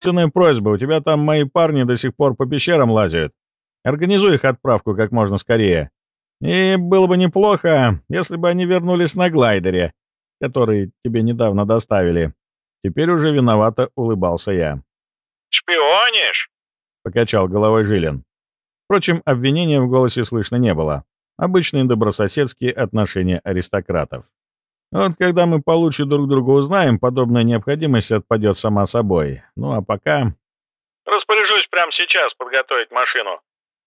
Единственная просьба, у тебя там мои парни до сих пор по пещерам лазят. Организуй их отправку как можно скорее. И было бы неплохо, если бы они вернулись на глайдере, который тебе недавно доставили. Теперь уже виновато улыбался я. «Шпионишь?» — покачал головой Жилин. Впрочем, обвинения в голосе слышно не было. Обычные добрососедские отношения аристократов. Вот когда мы получше друг друга узнаем, подобная необходимость отпадет сама собой. Ну а пока... Распоряжусь прямо сейчас подготовить машину.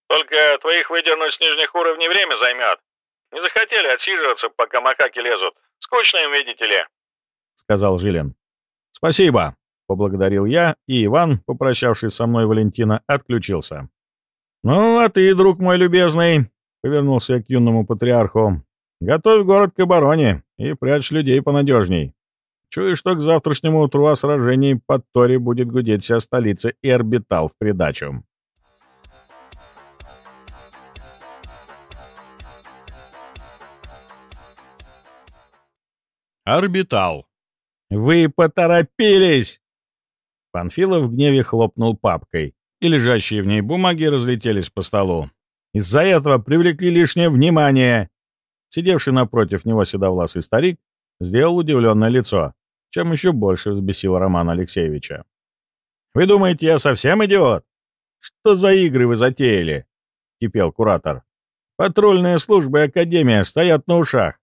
Только твоих выдернуть с нижних уровней время займет. Не захотели отсиживаться, пока макаки лезут. Скучно им, видите ли. — сказал Жилин. «Спасибо», — поблагодарил я, и Иван, попрощавшись со мной Валентина, отключился. «Ну, а ты, друг мой любезный», — повернулся я к юному патриарху, — «готовь город к обороне и прячь людей понадежней. Чую, что к завтрашнему утру о сражении под Тори будет гудеть вся столица и орбитал в придачу». Орбитал. «Вы поторопились!» Панфилов в гневе хлопнул папкой, и лежащие в ней бумаги разлетелись по столу. Из-за этого привлекли лишнее внимание. Сидевший напротив него седовласый старик сделал удивленное лицо, чем еще больше взбесил Романа Алексеевича. «Вы думаете, я совсем идиот? Что за игры вы затеяли?» — кипел куратор. «Патрульные службы и Академия стоят на ушах.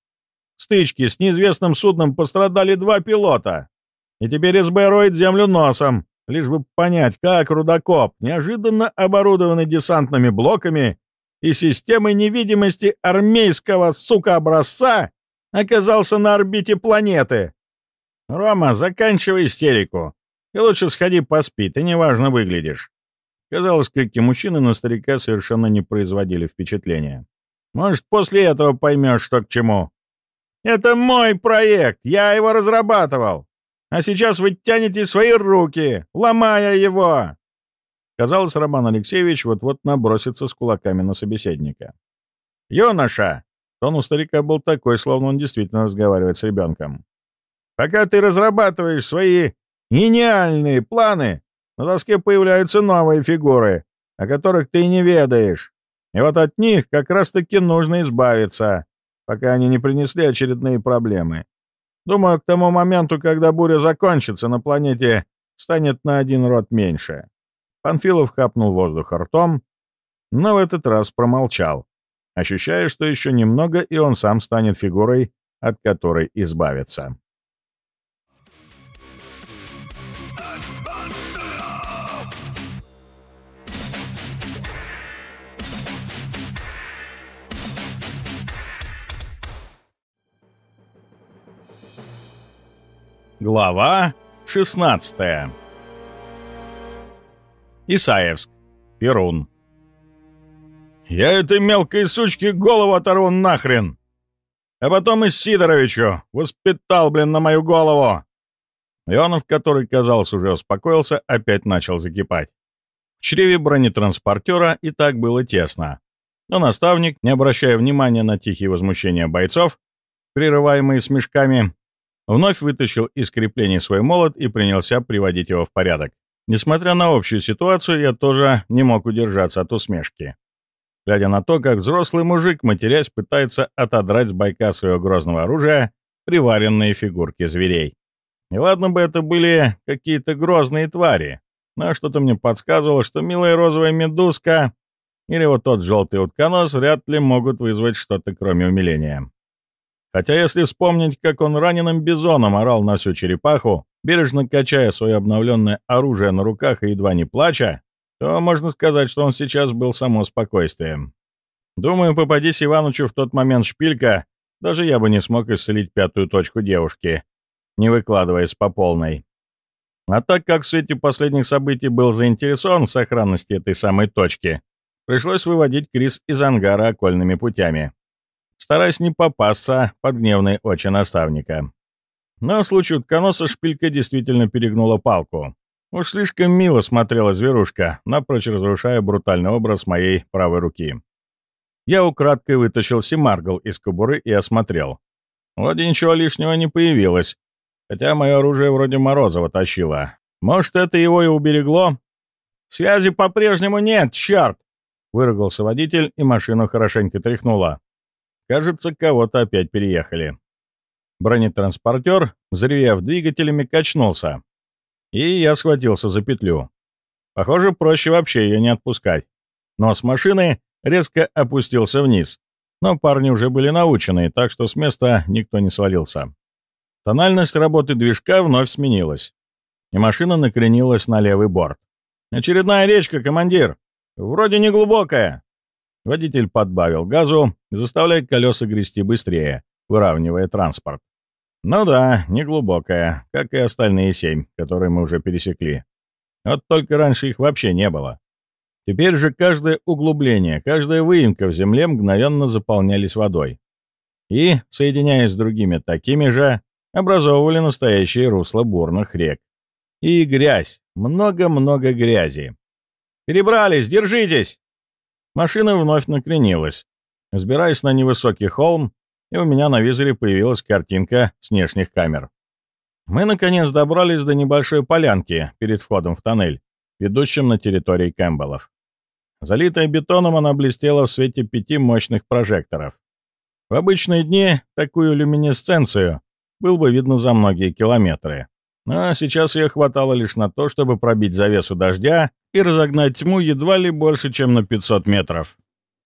В стычке с неизвестным судном пострадали два пилота. И теперь СБ роет землю носом, лишь бы понять, как рудокоп, неожиданно оборудованный десантными блоками и системой невидимости армейского, сука, образца, оказался на орбите планеты. Рома, заканчивай истерику. И лучше сходи поспи, ты неважно выглядишь. Казалось, крики мужчины на старика совершенно не производили впечатления. Может, после этого поймешь, что к чему. Это мой проект, я его разрабатывал. А сейчас вы тянете свои руки, ломая его!» Казалось, Роман Алексеевич вот-вот набросится с кулаками на собеседника. «Юноша!» Тон у старика был такой, словно он действительно разговаривает с ребенком. «Пока ты разрабатываешь свои гениальные планы, на доске появляются новые фигуры, о которых ты не ведаешь. И вот от них как раз-таки нужно избавиться пока они не принесли очередные проблемы. Думаю, к тому моменту, когда буря закончится, на планете станет на один род меньше. Панфилов хапнул воздух ртом, но в этот раз промолчал, ощущая, что еще немного, и он сам станет фигурой, от которой избавится. Глава 16 Исаевск. Перун. «Я этой мелкой сучке голову оторву нахрен! А потом и Сидоровичу! Воспитал, блин, на мою голову!» Ионов, который, казалось, уже успокоился, опять начал закипать. В чреве бронетранспортера и так было тесно. Но наставник, не обращая внимания на тихие возмущения бойцов, прерываемые смешками, Вновь вытащил из крепления свой молот и принялся приводить его в порядок. Несмотря на общую ситуацию, я тоже не мог удержаться от усмешки. Глядя на то, как взрослый мужик, матерясь, пытается отодрать с байка своего грозного оружия приваренные фигурки зверей. И ладно бы это были какие-то грозные твари, но что-то мне подсказывало, что милая розовая медузка или вот тот желтый утконос вряд ли могут вызвать что-то кроме умиления. Хотя если вспомнить, как он раненым бизоном орал на всю черепаху, бережно качая свое обновленное оружие на руках и едва не плача, то можно сказать, что он сейчас был само спокойствием. Думаю, попадись Иванычу в тот момент шпилька, даже я бы не смог исцелить пятую точку девушки, не выкладываясь по полной. А так как в свете последних событий был заинтересован в сохранности этой самой точки, пришлось выводить Крис из ангара окольными путями стараясь не попасться под гневные очи наставника. Но в случае утконоса шпилька действительно перегнула палку. Уж слишком мило смотрела зверушка, напрочь разрушая брутальный образ моей правой руки. Я украдкой вытащил Симаргл из кобуры и осмотрел. Вроде ничего лишнего не появилось, хотя мое оружие вроде Морозова тащило. Может, это его и уберегло? Связи по-прежнему нет, черт! Выругался водитель, и машину хорошенько тряхнула. Кажется, кого-то опять переехали. Бронетранспортер, взревев двигателями, качнулся. И я схватился за петлю. Похоже, проще вообще ее не отпускать. Но с машины резко опустился вниз. Но парни уже были научены, так что с места никто не свалился. Тональность работы движка вновь сменилась, и машина накренилась на левый борт. «Очередная речка, командир! Вроде не глубокая!» Водитель подбавил газу, заставляя колеса грести быстрее, выравнивая транспорт. Ну да, неглубокая, как и остальные семь, которые мы уже пересекли. Вот только раньше их вообще не было. Теперь же каждое углубление, каждая выемка в земле мгновенно заполнялись водой. И, соединяясь с другими такими же, образовывали настоящие русла бурных рек. И грязь, много-много грязи. «Перебрались, держитесь!» Машина вновь накренилась, сбираясь на невысокий холм, и у меня на визоре появилась картинка с внешних камер. Мы, наконец, добрались до небольшой полянки перед входом в тоннель, ведущем на территории Кэмпбеллов. Залитая бетоном, она блестела в свете пяти мощных прожекторов. В обычные дни такую люминесценцию был бы видно за многие километры. Но сейчас ее хватало лишь на то, чтобы пробить завесу дождя и разогнать тьму едва ли больше, чем на 500 метров.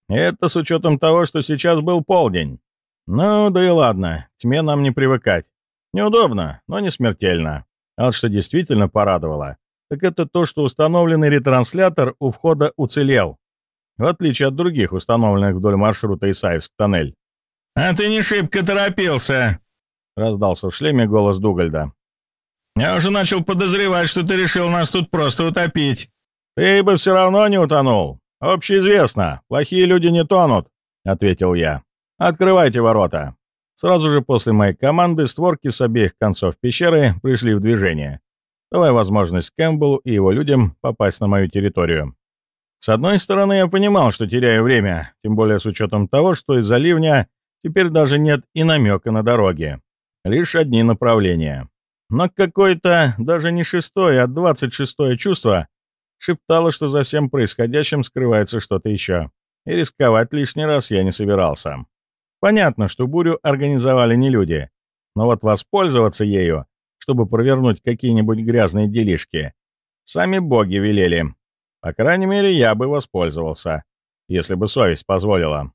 это с учетом того, что сейчас был полдень. Ну, да и ладно, к тьме нам не привыкать. Неудобно, но не смертельно. А вот что действительно порадовало, так это то, что установленный ретранслятор у входа уцелел, в отличие от других, установленных вдоль маршрута Исаевск-тоннель. «А ты не шибко торопился!» — раздался в шлеме голос Дугальда. «Я уже начал подозревать, что ты решил нас тут просто утопить». «Ты бы все равно не утонул. Общеизвестно, плохие люди не тонут», — ответил я. «Открывайте ворота». Сразу же после моей команды створки с обеих концов пещеры пришли в движение, давая возможность Кэмпбеллу и его людям попасть на мою территорию. С одной стороны, я понимал, что теряю время, тем более с учетом того, что из-за ливня теперь даже нет и намека на дороги. Лишь одни направления. Но какое-то даже не шестое, а двадцать шестое чувство шептало, что за всем происходящим скрывается что-то еще. И рисковать лишний раз я не собирался. Понятно, что бурю организовали не люди, но вот воспользоваться ею, чтобы провернуть какие-нибудь грязные делишки, сами боги велели. По крайней мере, я бы воспользовался, если бы совесть позволила.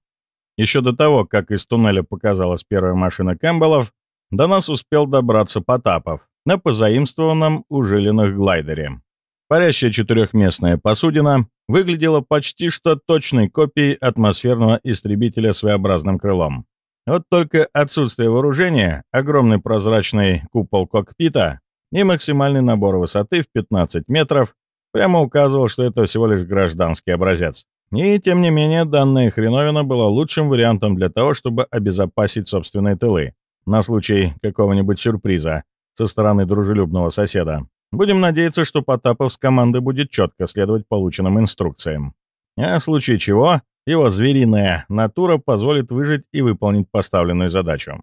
Еще до того, как из туннеля показалась первая машина Кэмпбеллов, до нас успел добраться Потапов на позаимствованном у Жилиных глайдере. Парящая четырехместная посудина выглядела почти что точной копией атмосферного истребителя своеобразным крылом. Вот только отсутствие вооружения, огромный прозрачный купол кокпита и максимальный набор высоты в 15 метров прямо указывал, что это всего лишь гражданский образец. И, тем не менее, данная хреновина была лучшим вариантом для того, чтобы обезопасить собственные тылы на случай какого-нибудь сюрприза со стороны дружелюбного соседа. Будем надеяться, что Потапов с командой будет четко следовать полученным инструкциям. А в случае чего, его звериная натура позволит выжить и выполнить поставленную задачу.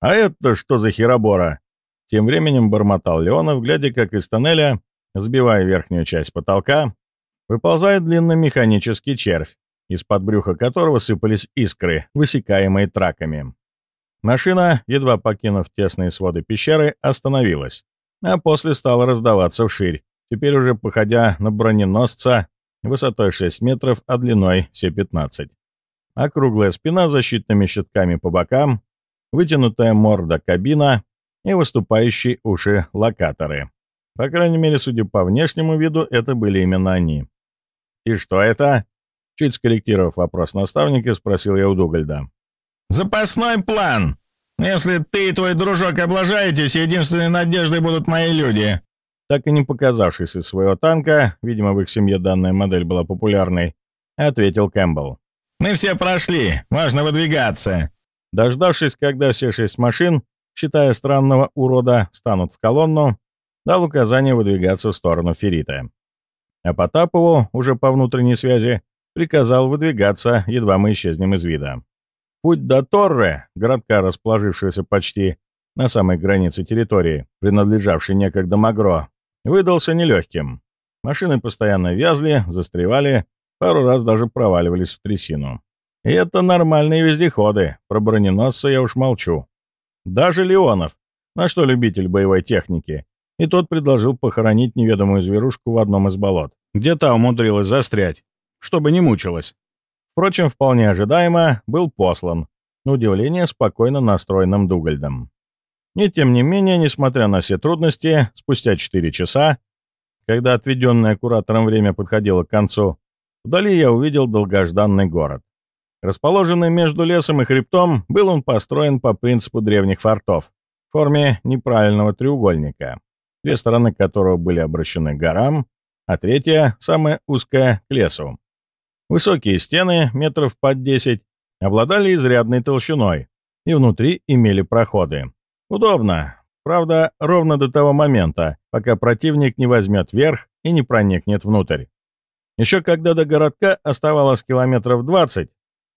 «А это что за херобора?» Тем временем бормотал Леонов, глядя, как из тоннеля, сбивая верхнюю часть потолка, выползает длинный механический червь, из-под брюха которого сыпались искры, высекаемые траками. Машина, едва покинув тесные своды пещеры, остановилась а после стала раздаваться вширь, теперь уже походя на броненосца высотой 6 метров, а длиной все 15. Округлая спина с защитными щитками по бокам, вытянутая морда кабина и выступающие уши локаторы. По крайней мере, судя по внешнему виду, это были именно они. «И что это?» Чуть скорректировав вопрос наставника, спросил я у Дугальда. «Запасной план!» Если ты и твой дружок облажаетесь, единственной надеждой будут мои люди». Так и не показавшись из своего танка, видимо, в их семье данная модель была популярной, ответил Кэмпбелл. «Мы все прошли, можно выдвигаться». Дождавшись, когда все шесть машин, считая странного урода, станут в колонну, дал указание выдвигаться в сторону Ферита. А Потапову, уже по внутренней связи, приказал выдвигаться, едва мы исчезнем из вида. Путь до Торре, городка, расположившегося почти на самой границе территории, принадлежавшей некогда Магро, выдался нелегким. Машины постоянно вязли, застревали, пару раз даже проваливались в трясину. И это нормальные вездеходы, про броненосцы я уж молчу. Даже Леонов, на что любитель боевой техники, и тот предложил похоронить неведомую зверушку в одном из болот, где та умудрилась застрять, чтобы не мучилась. Впрочем, вполне ожидаемо был послан, на удивление спокойно настроенным Дугальдом. И тем не менее, несмотря на все трудности, спустя 4 часа, когда отведенное куратором время подходило к концу, вдали я увидел долгожданный город. Расположенный между лесом и хребтом, был он построен по принципу древних фортов, в форме неправильного треугольника, две стороны которого были обращены к горам, а третья, самая узкая, к лесу. Высокие стены, метров под 10, обладали изрядной толщиной и внутри имели проходы. Удобно, правда, ровно до того момента, пока противник не возьмет верх и не проникнет внутрь. Еще когда до городка оставалось километров 20,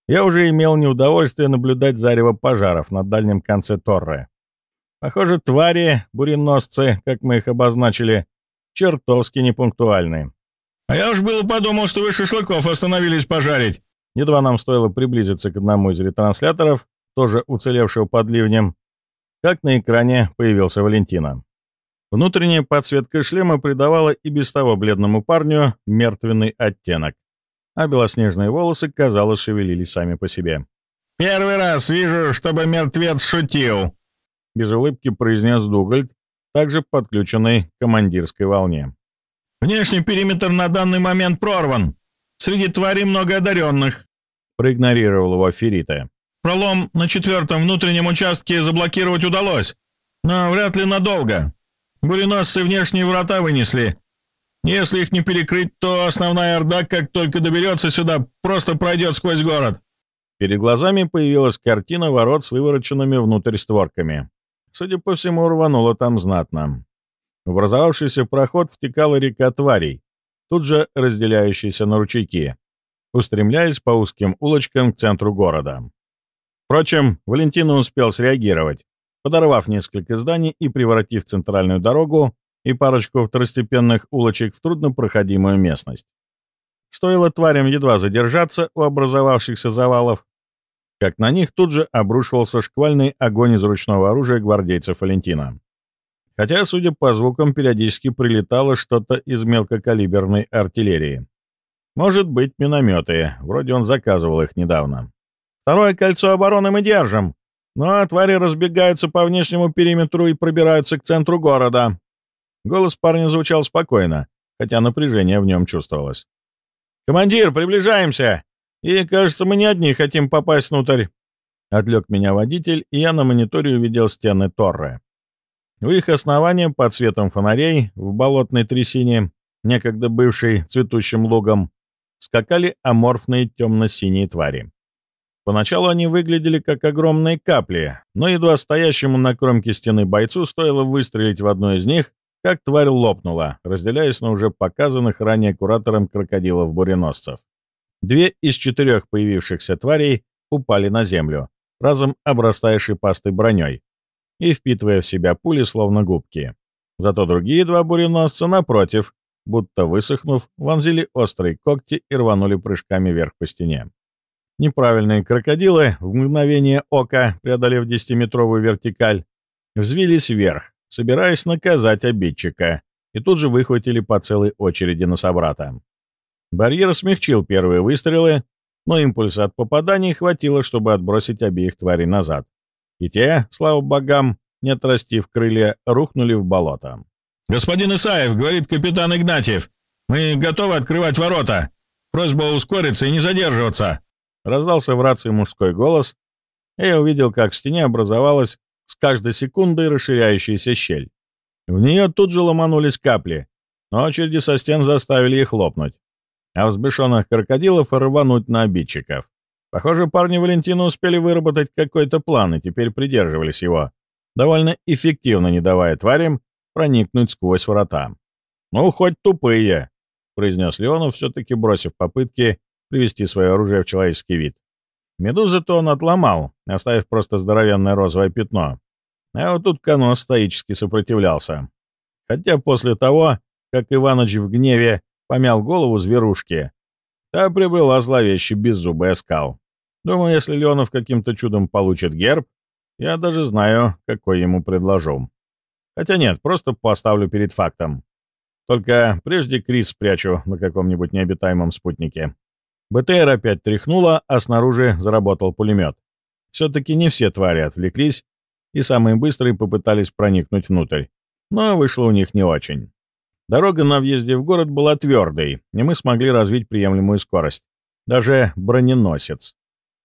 я уже имел неудовольствие наблюдать зарево пожаров на дальнем конце Торры. Похоже, твари, буреносцы, как мы их обозначили, чертовски непунктуальны. «А я уж было подумал, что вы шашлыков остановились пожарить!» Едва нам стоило приблизиться к одному из ретрансляторов, тоже уцелевшего под ливнем, как на экране появился Валентина. Внутренняя подсветка шлема придавала и без того бледному парню мертвенный оттенок а белоснежные волосы, казалось, шевелились сами по себе. «Первый раз вижу, чтобы мертвец шутил!» Без улыбки произнес Дугальд, также подключенный к командирской волне. «Внешний периметр на данный момент прорван. Среди тварей много одаренных», — проигнорировал его Ферита. «Пролом на четвертом внутреннем участке заблокировать удалось, но вряд ли надолго. Буреносцы внешние врата вынесли, если их не перекрыть, то основная Орда, как только доберется сюда, просто пройдет сквозь город». Перед глазами появилась картина ворот с вывороченными внутрь створками. Судя по всему, рвануло там знатно. В образовавшийся проход втекала река тварей, тут же разделяющаяся на ручейки, устремляясь по узким улочкам к центру города. Впрочем, Валентина успел среагировать, подорвав несколько зданий и превратив центральную дорогу и парочку второстепенных улочек в труднопроходимую местность. Стоило тварям едва задержаться у образовавшихся завалов, как на них тут же обрушивался шквальный огонь из ручного оружия гвардейцев Валентина. Хотя, судя по звукам, периодически прилетало что-то из мелкокалиберной артиллерии. Может быть, минометы, вроде он заказывал их недавно. «Второе кольцо обороны мы держим, но твари разбегаются по внешнему периметру и пробираются к центру города», Голос парня звучал спокойно, хотя напряжение в нем чувствовалось. «Командир, приближаемся! И, кажется, мы не одни хотим попасть внутрь!» Отвлек меня водитель, и я на мониторе увидел стены Торры. У их основания, под светом фонарей, в болотной трясине, некогда бывшей цветущим лугом, скакали аморфные темно-синие твари. Поначалу они выглядели как огромные капли, но едва стоящему на кромке стены бойцу стоило выстрелить в одну из них, как тварь лопнула, разделяясь на уже показанных ранее куратором крокодилов-буреносцев. Две из четырех появившихся тварей упали на землю, разом обрастая шипастой броней и впитывая в себя пули, словно губки. Зато другие два буреносца, напротив, будто высохнув, вонзили острые когти и рванули прыжками вверх по стене. Неправильные крокодилы, в мгновение ока, преодолев десятиметровую вертикаль, взвились вверх, собираясь наказать обидчика, и тут же выхватили по целой очереди на собрата. Барьер смягчил первые выстрелы, но импульса от попаданий хватило, чтобы отбросить обеих тварей назад. И те, слава богам, не отрастив крылья, рухнули в болото. «Господин Исаев, — говорит капитан Игнатьев, — мы готовы открывать ворота. Просьба ускориться и не задерживаться!» Раздался в рации мужской голос, и я увидел, как в стене образовалась с каждой секундой расширяющаяся щель. В нее тут же ломанулись капли, но очереди со стен заставили их лопнуть, а взбешенных крокодилов рвануть на обидчиков. Похоже, парни Валентина успели выработать какой-то план и теперь придерживались его, довольно эффективно не давая тварям проникнуть сквозь врата. «Ну, хоть тупые», — произнес Леонов, все-таки бросив попытки привести свое оружие в человеческий вид. Медузы-то он отломал, оставив просто здоровенное розовое пятно. А вот тут Кано стоически сопротивлялся. Хотя после того, как Иваныч в гневе помял голову зверушки, та приобрела зловещий беззубый оскал. Думаю, если Леонов каким-то чудом получит герб, я даже знаю, какой ему предложу. Хотя нет, просто поставлю перед фактом. Только прежде Крис спрячу на каком-нибудь необитаемом спутнике. БТР опять тряхнуло, а снаружи заработал пулемет. Все-таки не все твари отвлеклись, и самые быстрые попытались проникнуть внутрь. Но вышло у них не очень. Дорога на въезде в город была твердой, и мы смогли развить приемлемую скорость. Даже броненосец.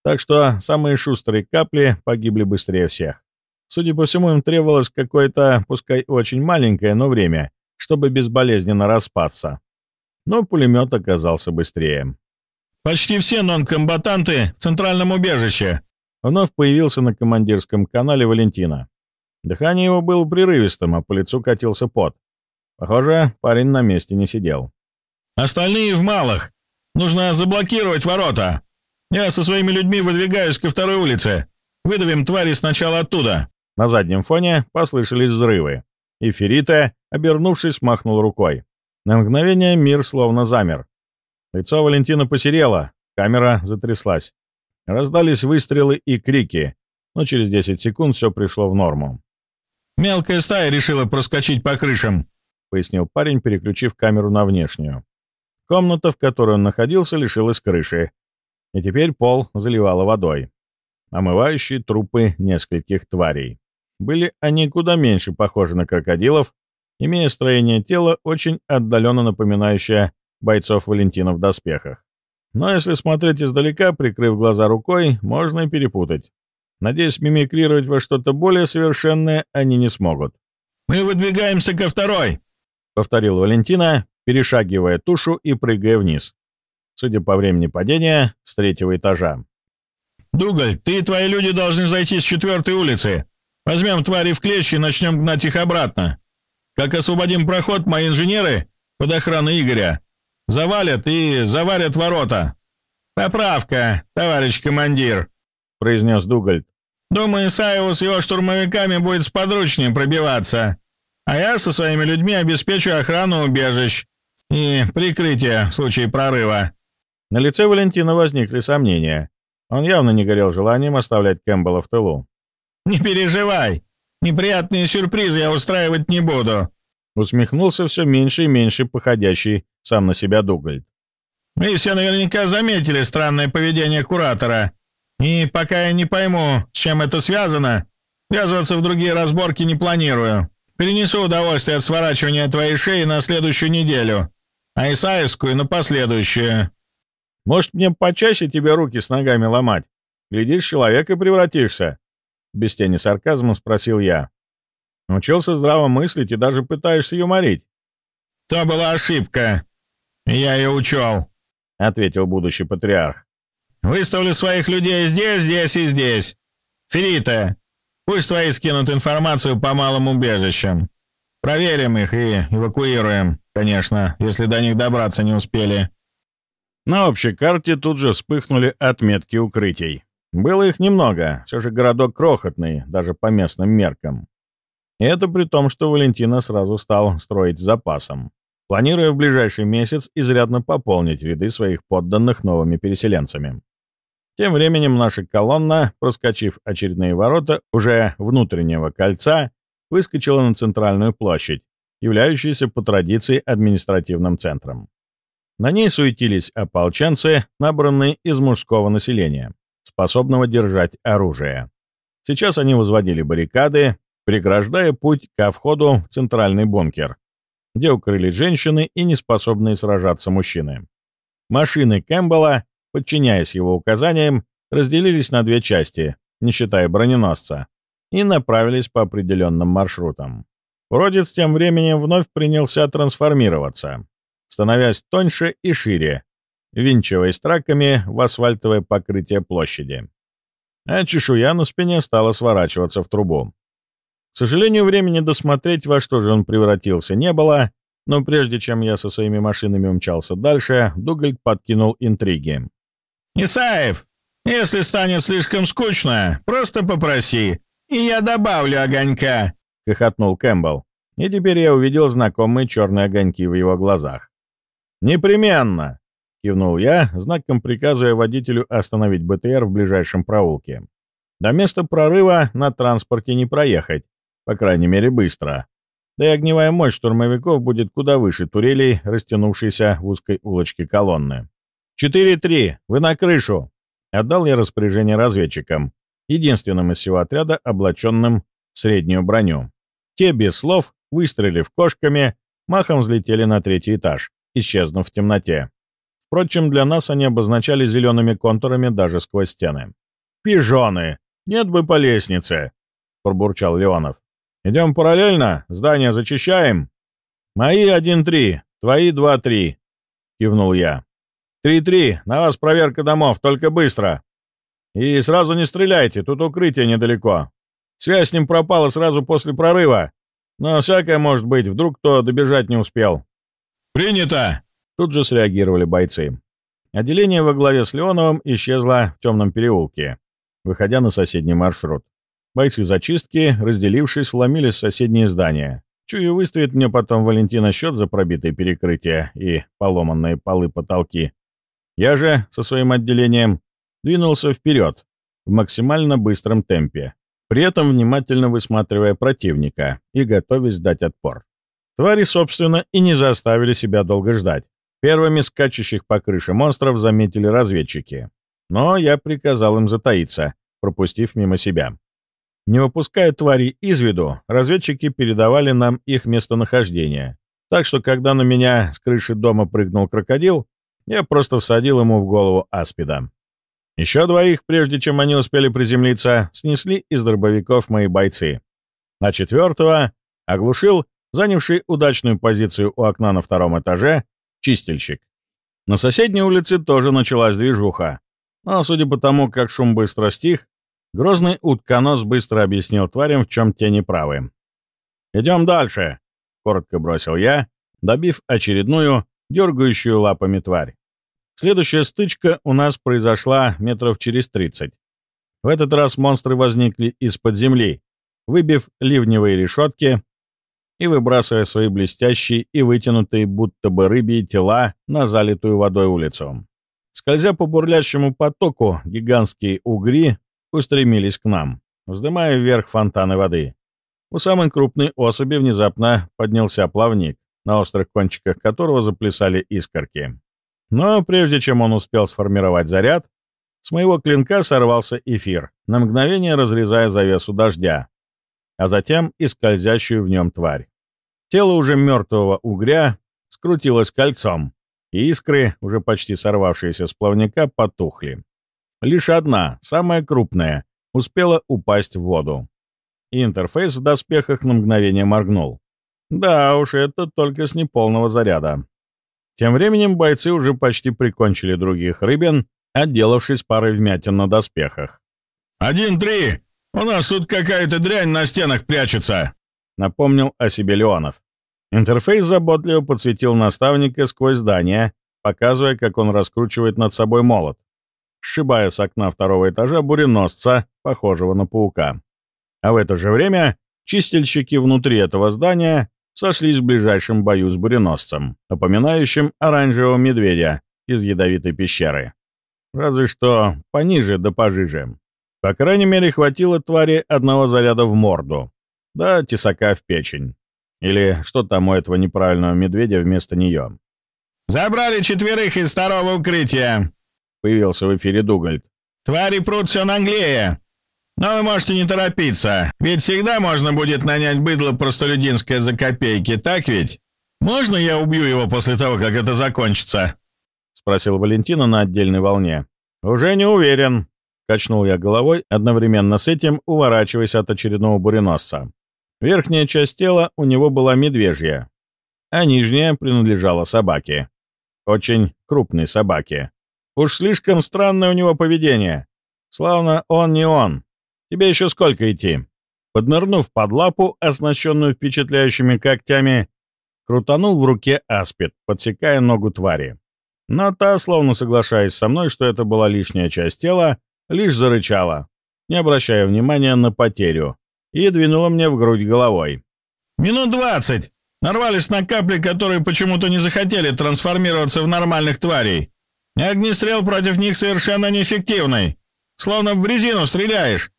Так что самые шустрые капли погибли быстрее всех. Судя по всему, им требовалось какое-то, пускай очень маленькое, но время, чтобы безболезненно распаться. Но пулемет оказался быстрее. «Почти все нонкомбатанты в центральном убежище!» Вновь появился на командирском канале Валентина. Дыхание его было прерывистым, а по лицу катился пот. Похоже, парень на месте не сидел. «Остальные в малых. Нужно заблокировать ворота. Я со своими людьми выдвигаюсь ко второй улице. Выдавим твари сначала оттуда». На заднем фоне послышались взрывы. И Ферита, обернувшись, махнул рукой. На мгновение мир словно замер. Лицо Валентина посерело, камера затряслась. Раздались выстрелы и крики, но через 10 секунд все пришло в норму. «Мелкая стая решила проскочить по крышам», — пояснил парень, переключив камеру на внешнюю. Комната, в которой он находился, лишилась крыши, и теперь пол заливало водой, омывающей трупы нескольких тварей. Были они куда меньше похожи на крокодилов, имея строение тела, очень отдаленно напоминающее бойцов Валентина в доспехах. Но если смотреть издалека, прикрыв глаза рукой, можно и перепутать. Надеюсь, мимикрировать во что-то более совершенное они не смогут. «Мы выдвигаемся ко второй!» — повторил Валентина, перешагивая тушу и прыгая вниз. Судя по времени падения, с третьего этажа. «Дугаль, ты и твои люди должны зайти с четвертой улицы. Возьмем твари в клещи и начнем гнать их обратно. Как освободим проход, мои инженеры под охраной Игоря завалят и заварят ворота. Поправка, товарищ командир», — произнес Дугальд. «Думаю, Исаеву с его штурмовиками будет сподручнее пробиваться, а я со своими людьми обеспечу охрану убежищ и прикрытие в случае прорыва». На лице Валентина возникли сомнения. Он явно не горел желанием оставлять Кэмпбелла в тылу. «Не переживай, неприятные сюрпризы я устраивать не буду», усмехнулся все меньше и меньше походящий сам на себя Дугальд. «Вы все наверняка заметили странное поведение куратора, и пока я не пойму, с чем это связано, ввязываться в другие разборки не планирую. Перенесу удовольствие от сворачивания твоей шеи на следующую неделю, а Исаевскую — на последующую». «Может, мне почаще тебе руки с ногами ломать? Глядишь, человек и превратишься?» Без тени сарказма спросил я. Учился здраво мыслить и даже пытаешься юморить. «То была ошибка. Я ее учел», — ответил будущий патриарх. «Выставлю своих людей здесь, здесь и здесь. Филита, пусть твои скинут информацию по малым убежищам. Проверим их и эвакуируем, конечно, если до них добраться не успели». На общей карте тут же вспыхнули отметки укрытий. Было их немного, все же городок крохотный, даже по местным меркам. И это при том, что Валентина сразу стал строить с запасом, планируя в ближайший месяц изрядно пополнить ряды своих подданных новыми переселенцами. Тем временем наша колонна, проскочив очередные ворота уже внутреннего кольца, выскочила на центральную площадь, являющуюся по традиции административным центром. На ней суетились ополченцы, набранные из мужского населения, способного держать оружие. Сейчас они возводили баррикады, преграждая путь ко входу в центральный бункер, где укрылись женщины и неспособные сражаться мужчины. Машины Кэмпбелла, подчиняясь его указаниям, разделились на две части, не считая броненосца, и направились по определенным маршрутам. Уродец тем временем вновь принялся трансформироваться, становясь тоньше и шире, винчиваясь траками в асфальтовое покрытие площади. А чешуя на спине стала сворачиваться в трубу. К сожалению, времени досмотреть, во что же он превратился, не было, но прежде чем я со своими машинами умчался дальше, Дугальд подкинул интриги. «Исаев, если станет слишком скучно, просто попроси, и я добавлю огонька», — хохотнул Кэмпбелл. И теперь я увидел знакомые черные огоньки в его глазах. «Непременно!» — кивнул я, знаком приказывая водителю остановить БТР в ближайшем проулке. До места прорыва на транспорте не проехать, по крайней мере, быстро. Да и огневая мощь штурмовиков будет куда выше турелей, растянувшейся в узкой улочке колонны. «Четыре-три! Вы на крышу!» Отдал я распоряжение разведчикам, единственным из всего отряда, облаченным в среднюю броню. Те, без слов, выстрелив кошками, махом взлетели на третий этаж, исчезнув в темноте. Впрочем, для нас они обозначали зелеными контурами даже сквозь стены. «Пижоны! Нет бы по лестнице!» — пробурчал Леонов. «Идем параллельно? Здание зачищаем?» «Мои один-три, твои два-три», — кивнул я. «Три-три, на вас проверка домов, только быстро. И сразу не стреляйте, тут укрытие недалеко. Связь с ним пропала сразу после прорыва, но всякое может быть, вдруг кто добежать не успел». «Принято!» Тут же среагировали бойцы. Отделение во главе с Леоновым исчезло в темном переулке, выходя на соседний маршрут. Бойцы зачистки, разделившись, вломились в соседние здания. Чую, выставит мне потом Валентина счет за пробитые перекрытия и поломанные полы-потолки. Я же, со своим отделением, двинулся вперед в максимально быстром темпе, при этом внимательно высматривая противника и готовясь дать отпор. Твари, собственно, и не заставили себя долго ждать. Первыми скачущих по крыше монстров заметили разведчики. Но я приказал им затаиться, пропустив мимо себя. Не выпуская тварей из виду, разведчики передавали нам их местонахождение. Так что, когда на меня с крыши дома прыгнул крокодил, я просто всадил ему в голову аспида. Еще двоих, прежде чем они успели приземлиться, снесли из дробовиков мои бойцы. А четвертого оглушил занявший удачную позицию у окна на втором этаже чистильщик. На соседней улице тоже началась движуха. Но, судя по тому, как шум быстро стих, Грозный утконос быстро объяснил тварям, в чем те неправы. «Идем дальше», — коротко бросил я, добив очередную, дергающую лапами тварь. Следующая стычка у нас произошла метров через 30. В этот раз монстры возникли из-под земли, выбив ливневые решетки и выбрасывая свои блестящие и вытянутые будто бы рыбьи тела на залитую водой улицу. Скользя по бурлящему потоку, гигантские угри устремились к нам, вздымая вверх фонтаны воды. У самой крупной особи внезапно поднялся плавник, на острых кончиках которого заплясали искорки. Но прежде чем он успел сформировать заряд, с моего клинка сорвался эфир, на мгновение разрезая завесу дождя, а затем и скользящую в нем тварь. Тело уже мертвого угря скрутилось кольцом, и искры, уже почти сорвавшиеся с плавника, потухли. Лишь одна, самая крупная, успела упасть в воду. Интерфейс в доспехах на мгновение моргнул. Да уж, это только с неполного заряда. Тем временем бойцы уже почти прикончили других рыбин, отделавшись парой вмятин на доспехах. «Один-три! У нас тут какая-то дрянь на стенах прячется!» — напомнил о себе Леонов. Интерфейс заботливо подсветил наставника сквозь здание, показывая, как он раскручивает над собой молот сшибая с окна второго этажа буреносца, похожего на паука. А в это же время чистильщики внутри этого здания сошлись в ближайшем бою с буреносцем, напоминающим оранжевого медведя из ядовитой пещеры. Разве что пониже да пожиже. По крайней мере, хватило твари одного заряда в морду, да тесака в печень. Или что там у этого неправильного медведя вместо нее. «Забрали четверых из второго укрытия!» появился в эфире Дугальд. «Твари прут все наглее. Но вы можете не торопиться, ведь всегда можно будет нанять быдло простолюдинское за копейки, так ведь? Можно я убью его после того, как это закончится?» — спросил Валентина на отдельной волне. «Уже не уверен», — качнул я головой, одновременно с этим уворачиваясь от очередного буреносца. Верхняя часть тела у него была медвежья, а нижняя принадлежала собаке. Очень крупной собаке. Уж слишком странное у него поведение. Славно он не он. Тебе еще сколько идти?» Поднырнув под лапу, оснащенную впечатляющими когтями, крутанул в руке аспид, подсекая ногу твари. Но та, словно соглашаясь со мной, что это была лишняя часть тела, лишь зарычала, не обращая внимания на потерю, и двинула мне в грудь головой. Минут двадцать. Нарвались на капли, которые почему-то не захотели трансформироваться в нормальных тварей. Огнестрел против них совершенно неэффективный. Словно в резину стреляешь.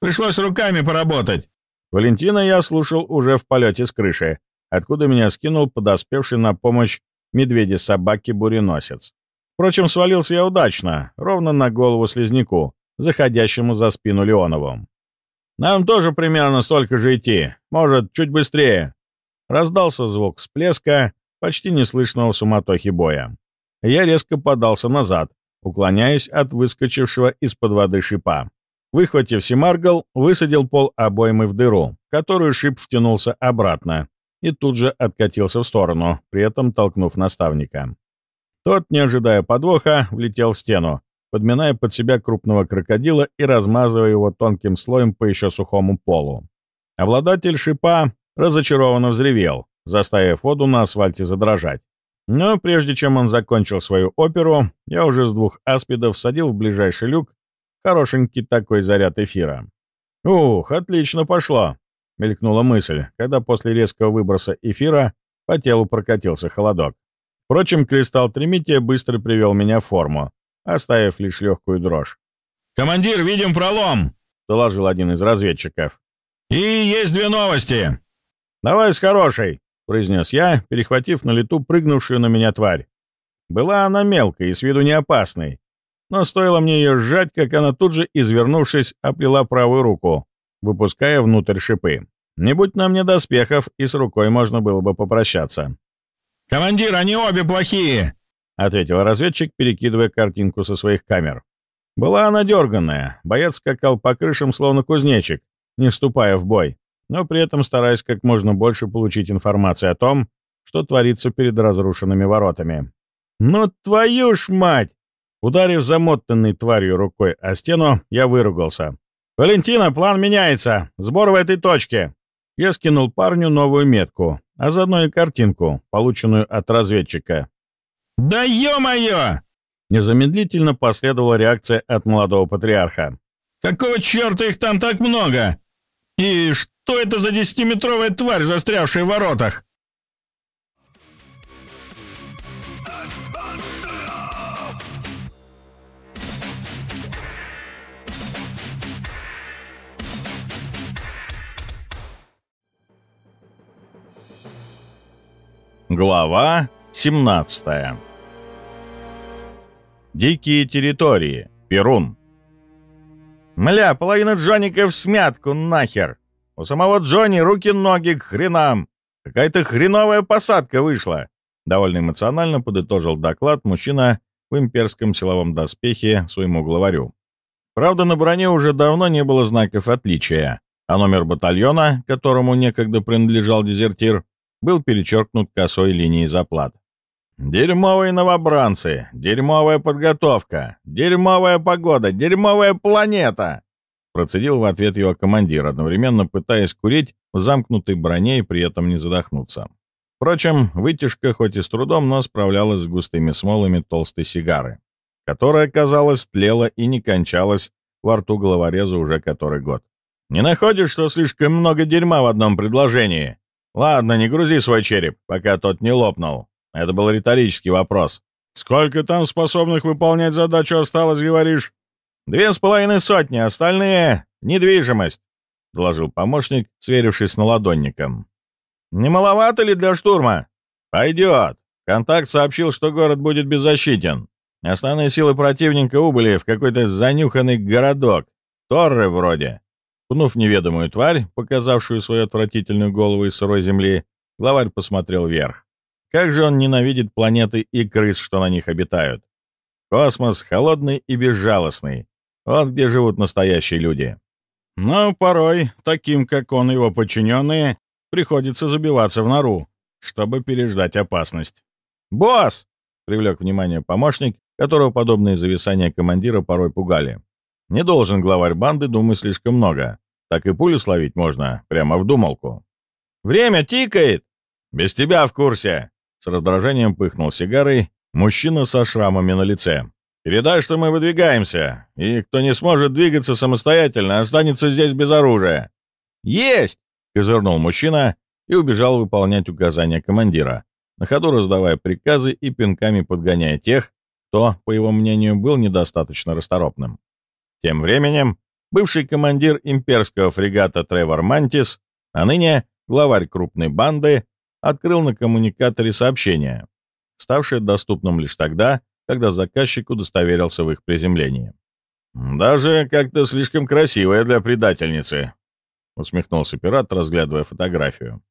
Пришлось руками поработать. Валентина я слушал уже в полете с крыши, откуда меня скинул подоспевший на помощь медведи-собаки-буреносец. Впрочем, свалился я удачно, ровно на голову слизняку, заходящему за спину Леонову. «Нам тоже примерно столько же идти, может, чуть быстрее». Раздался звук всплеска, почти неслышного в суматохе боя. Я резко подался назад, уклоняясь от выскочившего из-под воды шипа. Выхватив Семаргл, высадил пол обоймы в дыру, которую шип втянулся обратно, и тут же откатился в сторону, при этом толкнув наставника. Тот, не ожидая подвоха, влетел в стену, подминая под себя крупного крокодила и размазывая его тонким слоем по еще сухому полу. Обладатель шипа разочарованно взревел, заставив воду на асфальте задрожать. Но прежде чем он закончил свою оперу, я уже с двух аспидов садил в ближайший люк хорошенький такой заряд эфира. «Ух, отлично пошло!» — мелькнула мысль, когда после резкого выброса эфира по телу прокатился холодок. Впрочем, кристалл Тримития быстро привел меня в форму, оставив лишь легкую дрожь. «Командир, видим пролом!» — доложил один из разведчиков. «И есть две новости!» «Давай с хорошей!» — произнес я, перехватив на лету прыгнувшую на меня тварь. Была она мелкой и с виду не опасной, но стоило мне ее сжать, как она тут же, извернувшись, оплела правую руку, выпуская внутрь шипы. Не будь на мне доспехов, и с рукой можно было бы попрощаться. «Командир, они обе плохие!» — ответил разведчик, перекидывая картинку со своих камер. Была она дерганная, боец скакал по крышам, словно кузнечик, не вступая в бой, но при этом стараясь как можно больше получить информации о том, что творится перед разрушенными воротами. «Ну твою ж мать!» Ударив замотанной тварью рукой о стену, я выругался. «Валентина, план меняется! Сбор в этой точке!» Я скинул парню новую метку, а заодно и картинку, полученную от разведчика. «Да ё-моё!» Незамедлительно последовала реакция от молодого патриарха. «Какого черта их там так много? И что это за десятиметровая тварь, застрявшая в воротах?» Глава 17 Дикие территории. Перун. Мля, половина Джоников в смятку, нахер. У самого Джонни руки-ноги к хренам. Какая-то хреновая посадка вышла. Довольно эмоционально подытожил доклад мужчина в имперском силовом доспехе своему главарю. Правда, на броне уже давно не было знаков отличия, а номер батальона, которому некогда принадлежал дезертир, был перечеркнут косой линией заплат. «Дерьмовые новобранцы, дерьмовая подготовка, дерьмовая погода, дерьмовая планета!» Процедил в ответ его командир, одновременно пытаясь курить в замкнутой броне и при этом не задохнуться. Впрочем, вытяжка хоть и с трудом, но справлялась с густыми смолами толстой сигары, которая, казалось, тлела и не кончалась во рту головореза уже который год. «Не находишь, что слишком много дерьма в одном предложении?» «Ладно, не грузи свой череп, пока тот не лопнул. Это был риторический вопрос. Сколько там способных выполнять задачу осталось, говоришь?» «Две с половиной сотни, остальные — недвижимость», — доложил помощник, сверившись с наладонником. «Не маловато ли для штурма?» «Пойдет. Контакт сообщил, что город будет беззащитен. Основные силы противника убыли в какой-то занюханный городок. Торры вроде. Пнув неведомую тварь, показавшую свою отвратительную голову из сырой земли, главарь посмотрел вверх. Как же он ненавидит планеты и крыс, что на них обитают. Космос холодный и безжалостный. Вот где живут настоящие люди. Но порой, таким как он и его подчиненные, приходится забиваться в нору, чтобы переждать опасность. «Босс!» — привлек внимание помощник, которого подобные зависания командира порой пугали. Не должен главарь банды думать слишком много. Так и пулю словить можно, прямо в думалку. «Время тикает!» «Без тебя в курсе!» С раздражением пыхнул сигарой мужчина со шрамами на лице. «Передай, что мы выдвигаемся, и кто не сможет двигаться самостоятельно, останется здесь без оружия». «Есть!» — козырнул мужчина, и убежал выполнять указания командира, на ходу раздавая приказы и пинками подгоняя тех, кто, по его мнению, был недостаточно расторопным. Тем временем бывший командир имперского фрегата Тревор Мантис, а ныне главарь крупной банды, открыл на коммуникаторе сообщение, ставшее доступным лишь тогда, когда заказчик удостоверился в их приземлении. «Даже как-то слишком красивая для предательницы», — усмехнулся пират, разглядывая фотографию.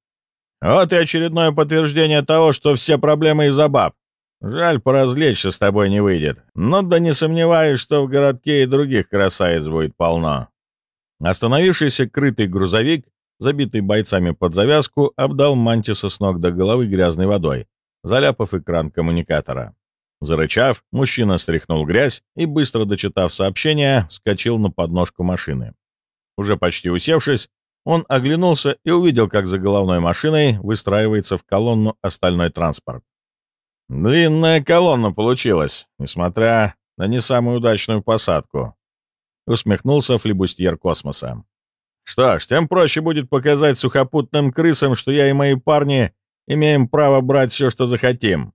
«Вот и очередное подтверждение того, что все проблемы из-за баб. Жаль, поразвлечься с тобой не выйдет. Но да не сомневаюсь, что в городке и других красавиц будет полно». Остановившийся крытый грузовик, забитый бойцами под завязку, обдал Мантиса с ног до головы грязной водой, заляпав экран коммуникатора. Зарычав, мужчина стряхнул грязь и, быстро дочитав сообщение, вскочил на подножку машины. Уже почти усевшись, он оглянулся и увидел, как за головной машиной выстраивается в колонну остальной транспорт. «Длинная колонна получилась, несмотря на не самую удачную посадку», — усмехнулся флебустьер космоса. «Что ж, тем проще будет показать сухопутным крысам, что я и мои парни имеем право брать все, что захотим.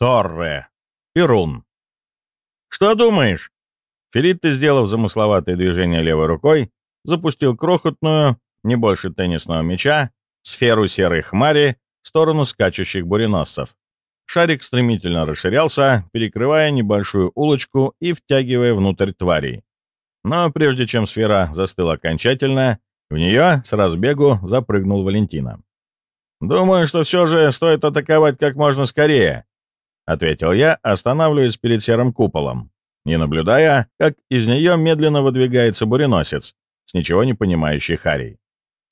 Торре. Перун. «Что думаешь?» Филитте, сделав замысловатое движение левой рукой, запустил крохотную, не больше теннисного мяча, сферу серой хмари в сторону скачущих буреносцев. Шарик стремительно расширялся, перекрывая небольшую улочку и втягивая внутрь тварей. Но прежде чем сфера застыла окончательно, в нее с разбегу запрыгнул Валентина. «Думаю, что все же стоит атаковать как можно скорее», — ответил я, останавливаясь перед серым куполом и наблюдая, как из нее медленно выдвигается буреносец с ничего не понимающей Харей.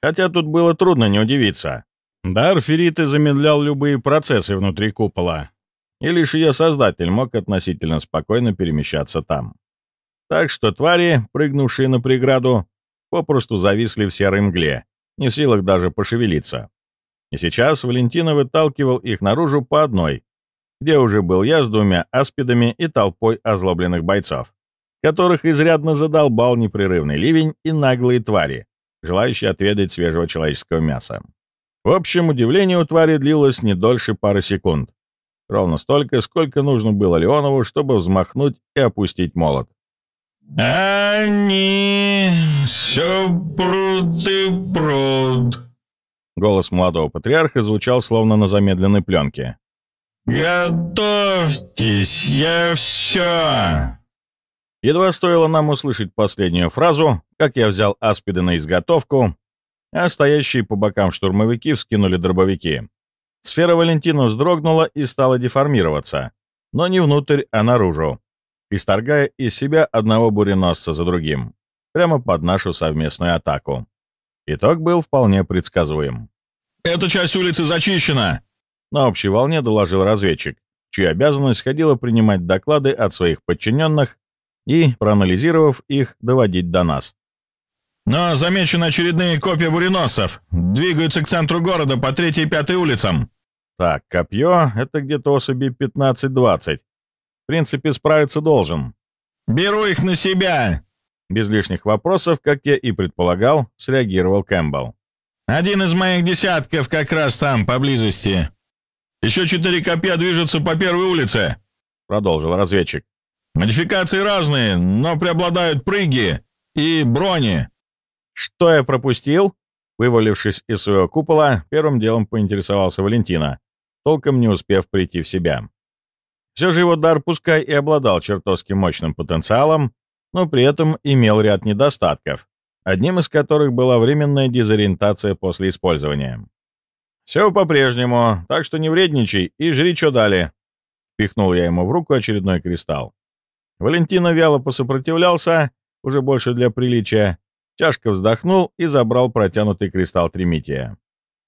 Хотя тут было трудно не удивиться. Дар Фериты замедлял любые процессы внутри купола, и лишь ее создатель мог относительно спокойно перемещаться там. Так что твари, прыгнувшие на преграду, попросту зависли в серой мгле, не в силах даже пошевелиться. И сейчас Валентина выталкивал их наружу по одной, где уже был я с двумя аспидами и толпой озлобленных бойцов, которых изрядно задолбал непрерывный ливень и наглые твари, желающие отведать свежего человеческого мяса. В общем, удивление у твари длилось не дольше пары секунд. Ровно столько, сколько нужно было Леонову, чтобы взмахнуть и опустить молот. «Они все пруд и пруд», Голос молодого патриарха звучал словно на замедленной пленке. «Готовьтесь, я все!» Едва стоило нам услышать последнюю фразу, как я взял аспиды на изготовку, а стоящие по бокам штурмовики вскинули дробовики. Сфера Валентина вздрогнула и стала деформироваться, но не внутрь, а наружу, исторгая из себя одного буреносца за другим, прямо под нашу совместную атаку. Итог был вполне предсказуем. «Эта часть улицы зачищена!» На общей волне доложил разведчик, чья обязанность ходила принимать доклады от своих подчиненных и, проанализировав их, доводить до нас. «Но замечены очередные копья буреносцев. Двигаются к центру города по третьей и пятой улицам». «Так, копье — это где-то особи 15-20. В принципе, справиться должен». «Беру их на себя!» Без лишних вопросов, как я и предполагал, среагировал Кэмпбелл. «Один из моих десятков как раз там, поблизости. Еще четыре копья движутся по первой улице», — продолжил разведчик. «Модификации разные, но преобладают прыги и брони». «Что я пропустил?» Вывалившись из своего купола, первым делом поинтересовался Валентина, толком не успев прийти в себя. Все же его дар пускай и обладал чертовски мощным потенциалом, но при этом имел ряд недостатков, одним из которых была временная дезориентация после использования. «Все по-прежнему, так что не вредничай и жри, что дали». Пихнул я ему в руку очередной кристалл. Валентина вяло посопротивлялся, уже больше для приличия, тяжко вздохнул и забрал протянутый кристалл Тримития.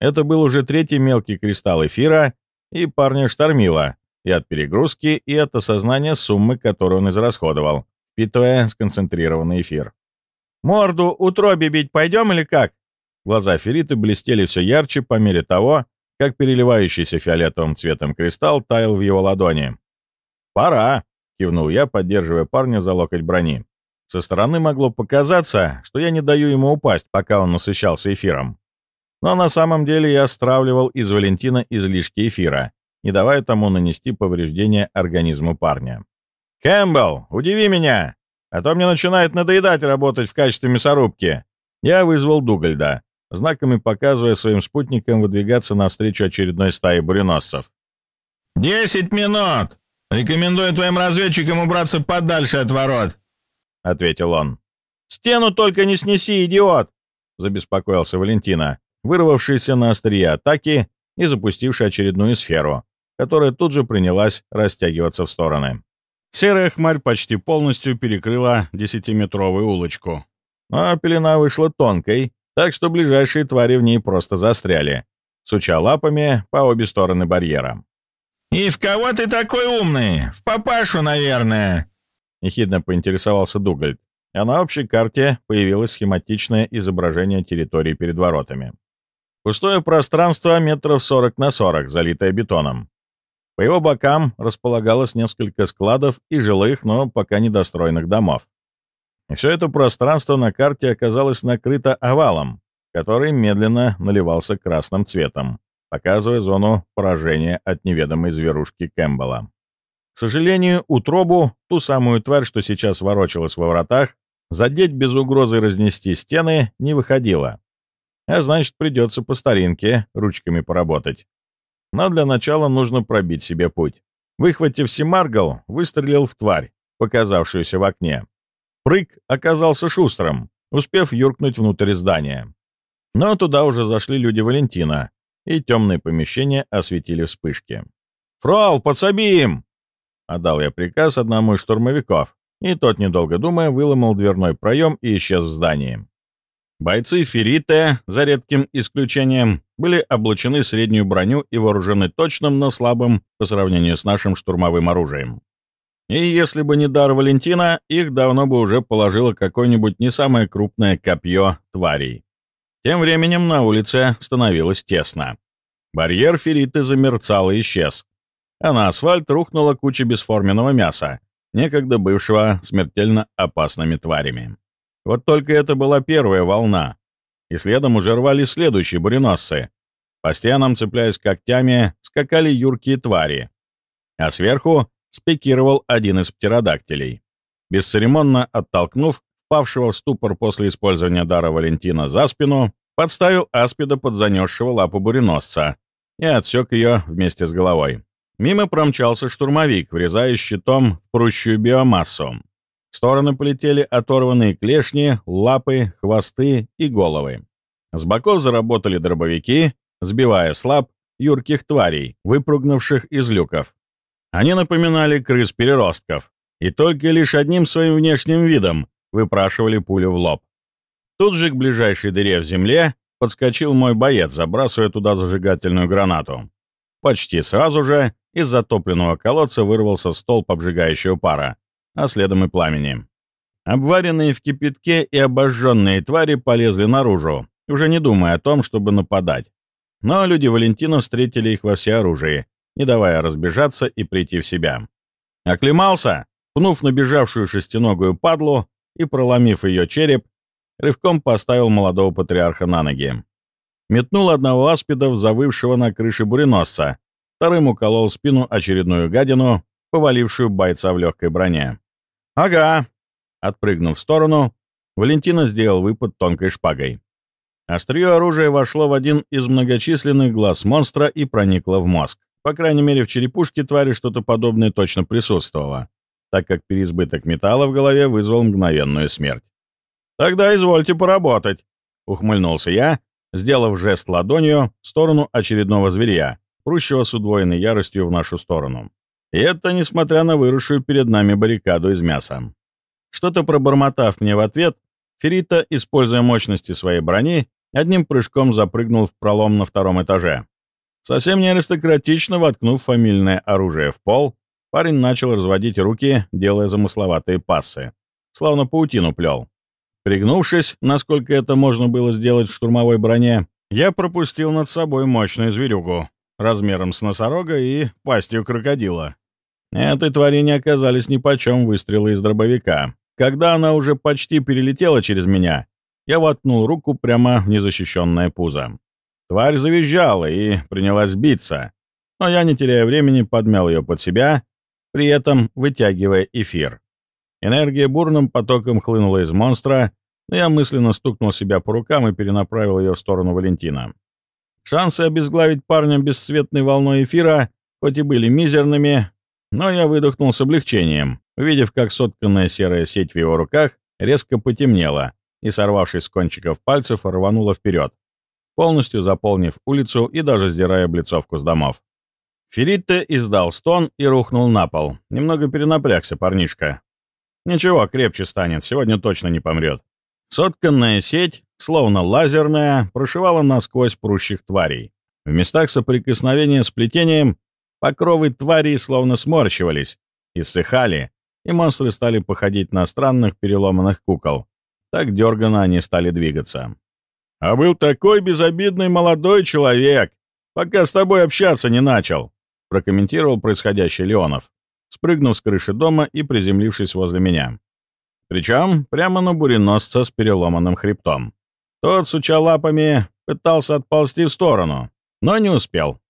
Это был уже третий мелкий кристалл эфира, и парня штормило и от перегрузки, и от осознания суммы, которую он израсходовал, впитывая сконцентрированный эфир. «Морду утроби бить пойдем или как?» Глаза Фериты блестели все ярче по мере того, как переливающийся фиолетовым цветом кристалл таял в его ладони. «Пора!» —— кивнул я, поддерживая парня за локоть брони. Со стороны могло показаться, что я не даю ему упасть, пока он насыщался эфиром. Но на самом деле я стравливал из Валентина излишки эфира, не давая тому нанести повреждения организму парня. «Кэмпбелл, удиви меня! А то мне начинает надоедать работать в качестве мясорубки!» Я вызвал Дугальда, знаками показывая своим спутникам выдвигаться навстречу очередной стае буреносцев. «Десять минут! Рекомендую твоим разведчикам убраться подальше от ворот!» — ответил он. «Стену только не снеси, идиот!» — забеспокоился Валентина, вырвавшийся на острие атаки и запустивший очередную сферу, которая тут же принялась растягиваться в стороны. Серая хмарь почти полностью перекрыла десятиметровую улочку. Но пелена вышла тонкой, так что ближайшие твари в ней просто застряли, суча лапами по обе стороны барьера. «И в кого ты такой умный? В папашу, наверное!» — ехидно поинтересовался Дугальд, а на общей карте появилось схематичное изображение территории перед воротами. Пустое пространство метров 40 на 40, залитое бетоном. По его бокам располагалось несколько складов и жилых, но пока недостроенных домов. И все это пространство на карте оказалось накрыто овалом, который медленно наливался красным цветом, показывая зону поражения от неведомой зверушки Кэмпбелла. К сожалению, утробу, ту самую тварь, что сейчас ворочалась во вратах, задеть без угрозы разнести стены не выходило. А значит, придется по старинке ручками поработать. Но для начала нужно пробить себе путь. Выхватив Симаргал, выстрелил в тварь, показавшуюся в окне. Прыг оказался шустрым, успев юркнуть внутрь здания. Но туда уже зашли люди Валентина, и темные помещения осветили вспышки. «Фрол, подсоби им!» — отдал я приказ одному из штурмовиков, и тот, недолго думая, выломал дверной проем и исчез в здании. Бойцы Феррите, за редким исключением, были облачены среднюю броню и вооружены точным, но слабым по сравнению с нашим штурмовым оружием. И если бы не дар Валентина, их давно бы уже положило какое-нибудь не самое крупное копье тварей. Тем временем на улице становилось тесно. Барьер Ферриты замерцал и исчез, а на асфальт рухнула куча бесформенного мяса, некогда бывшего смертельно опасными тварями. Вот только это была первая волна, и следом уже рвали следующие буреносцы. По стенам, цепляясь когтями, скакали юркие твари, а сверху спикировал один из птеродактилей. Бесцеремонно оттолкнув павшего в ступор после использования дара Валентина за спину, подставил аспида под занесшего лапу буреносца и отсек ее вместе с головой. Мимо промчался штурмовик, врезая щитом в прущую биомассу. В стороны полетели оторванные клешни, лапы, хвосты и головы. С боков заработали дробовики, сбивая слаб юрких тварей, выпрыгнувших из люков. Они напоминали крыс-переростков, и только лишь одним своим внешним видом выпрашивали пулю в лоб. Тут же к ближайшей дыре в земле подскочил мой боец, забрасывая туда зажигательную гранату. Почти сразу же из затопленного колодца вырвался столб обжигающего пара, а следом и пламени. Обваренные в кипятке и обожженные твари полезли наружу, уже не думая о том, чтобы нападать. Но люди Валентина встретили их во всеоружии, не давая разбежаться и прийти в себя. Оклемался, пнув набежавшую шестиногую падлу и, проломив ее череп, рывком поставил молодого патриарха на ноги. Метнул одного аспида, завывшего на крыше буреносца, вторым уколол спину очередную гадину, повалившую бойца в легкой броне. «Ага!» Отпрыгнув в сторону, Валентина сделал выпад тонкой шпагой. Острие оружия вошло в один из многочисленных глаз монстра и проникло в мозг. По крайней мере, в черепушке твари что-то подобное точно присутствовало, так как переизбыток металла в голове вызвал мгновенную смерть. «Тогда извольте поработать», — ухмыльнулся я, сделав жест ладонью в сторону очередного зверя, прущего с удвоенной яростью в нашу сторону. И это несмотря на выросшую перед нами баррикаду из мяса. Что-то пробормотав мне в ответ, Ферита, используя мощности своей брони, одним прыжком запрыгнул в пролом на втором этаже. Совсем не аристократично воткнув фамильное оружие в пол, парень начал разводить руки, делая замысловатые пассы, словно паутину плел. Пригнувшись, насколько это можно было сделать в штурмовой броне, я пропустил над собой мощную зверюгу, размером с носорога и пастью крокодила. Этой твари не оказались нипочем выстрелы из дробовика. Когда она уже почти перелетела через меня, я воткнул руку прямо в незащищенное пузо. Тварь завизжала и принялась биться, но я, не теряя времени, подмял ее под себя, при этом вытягивая эфир. Энергия бурным потоком хлынула из монстра, но я мысленно стукнул себя по рукам и перенаправил ее в сторону Валентина. Шансы обезглавить парня бесцветной волной эфира хоть и были мизерными, но я выдохнул с облегчением, увидев, как сотканная серая сеть в его руках резко потемнела и, сорвавшись с кончиков пальцев, рванула вперед, полностью заполнив улицу и даже сдирая облицовку с домов. Феритте издал стон и рухнул на пол. Немного перенапрягся парнишка. Ничего, крепче станет, сегодня точно не помрет. Сотканная сеть, словно лазерная, прошивала насквозь прущих тварей. В местах соприкосновения с плетением покровы тварей словно сморщивались, иссыхали, и монстры стали походить на странных переломанных кукол. Так дерганно они стали двигаться. «А был такой безобидный молодой человек, пока с тобой общаться не начал», прокомментировал происходящее Леонов, спрыгнув с крыши дома и приземлившись возле меня. Причем прямо на буреносца с переломанным хребтом. Тот, суча лапами, пытался отползти в сторону, но не успел.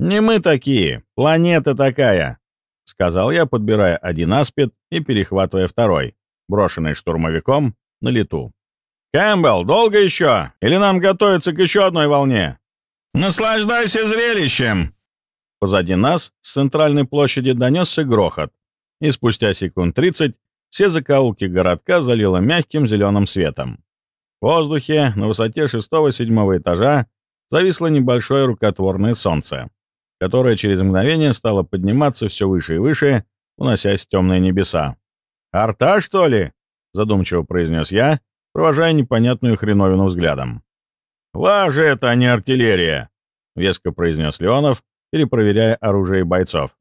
«Не мы такие, планета такая», — сказал я, подбирая один аспид и перехватывая второй, брошенный штурмовиком на лету. «Кэмпбелл, долго еще? Или нам готовиться к еще одной волне?» «Наслаждайся зрелищем!» Позади нас с центральной площади донесся грохот, и спустя секунд 30 все закоулки городка залило мягким зеленым светом. В воздухе на высоте шестого-седьмого этажа зависло небольшое рукотворное солнце, которое через мгновение стало подниматься все выше и выше, уносясь в темные небеса. «Арта, что ли?» — задумчиво произнес я, провожая непонятную хреновину взглядом. «Лажа это, а не артиллерия!» — веско произнес Леонов, перепроверяя оружие бойцов.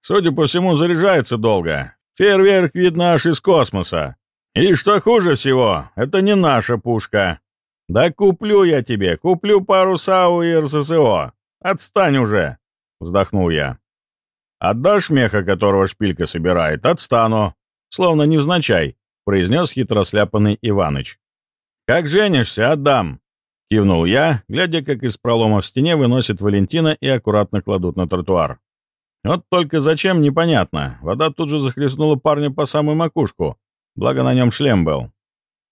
«Судя по всему, заряжается долго. Фейерверк видно аж из космоса. И что хуже всего, это не наша пушка. Да куплю я тебе, куплю пару САУ и РССО. Отстань уже!» — вздохнул я. «Отдашь меха, которого шпилька собирает? Отстану!» Словно невзначай, — произнес хитросляпанный Иваныч. «Как женишься, отдам!» — кивнул я, глядя, как из пролома в стене выносят Валентина и аккуратно кладут на тротуар. Вот только зачем, непонятно. Вода тут же захлестнула парня по самую макушку, благо на нем шлем был.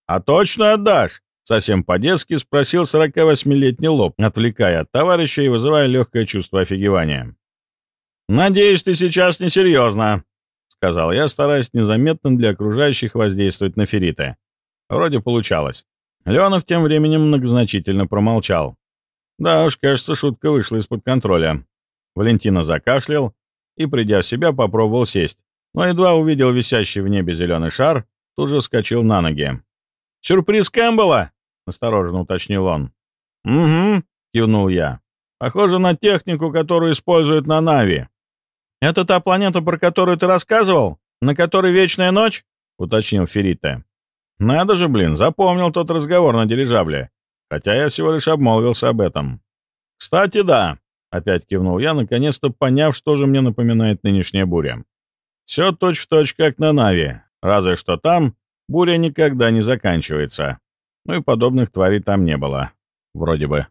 «А точно отдашь?» — совсем по-детски спросил 48-летний лоб, отвлекая от товарища и вызывая легкое чувство офигевания. «Надеюсь, ты сейчас несерьезно», — сказал я, стараясь незаметно для окружающих воздействовать на ферриты. Вроде получалось. Леонов тем временем многозначительно промолчал. Да уж, кажется, шутка вышла из-под контроля. Валентина закашлял, и, придя в себя, попробовал сесть, но едва увидел висящий в небе зеленый шар, тут же вскочил на ноги. «Сюрприз Кэмпбелла?» — осторожно уточнил он. «Угу», — кивнул я. «Похоже на технику, которую используют на Нави». «Это та планета, про которую ты рассказывал? На которой вечная ночь?» — уточнил Феррита. «Надо же, блин, запомнил тот разговор на дирижабле, хотя я всего лишь обмолвился об этом». «Кстати, да, Опять кивнул я, наконец-то поняв, что же мне напоминает нынешняя буря. Все точь-в-точь, как на Нави, разве что там буря никогда не заканчивается. Ну и подобных тварей там не было. Вроде бы.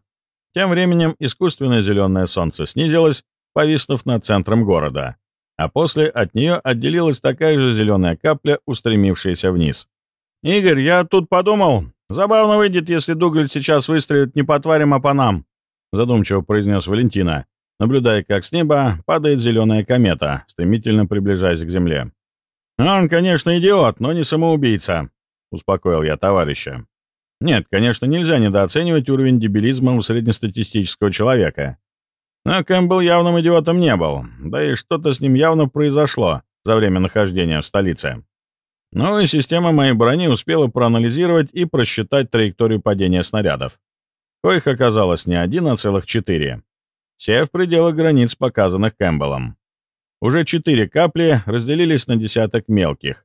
Тем временем искусственное зеленое солнце снизилось, повиснув над центром города, а после от нее отделилась такая же зеленая капля, устремившаяся вниз. «Игорь, я тут подумал, забавно выйдет, если Дугль сейчас выстрелит не по тварям, а по нам», — задумчиво произнес Валентина, наблюдая, как с неба падает зеленая комета, стремительно приближаясь к Земле. «Он, конечно, идиот, но не самоубийца», — успокоил я товарища. Нет, конечно, нельзя недооценивать уровень дебилизма у среднестатистического человека. Но Кэмпбелл явным идиотом не был, да и что-то с ним явно произошло за время нахождения в столице. Ну и система моей брони успела проанализировать и просчитать траекторию падения снарядов коих оказалось не один, а целых четыре. Все в пределах границ, показанных Кэмпбеллом. Уже четыре капли разделились на десяток мелких,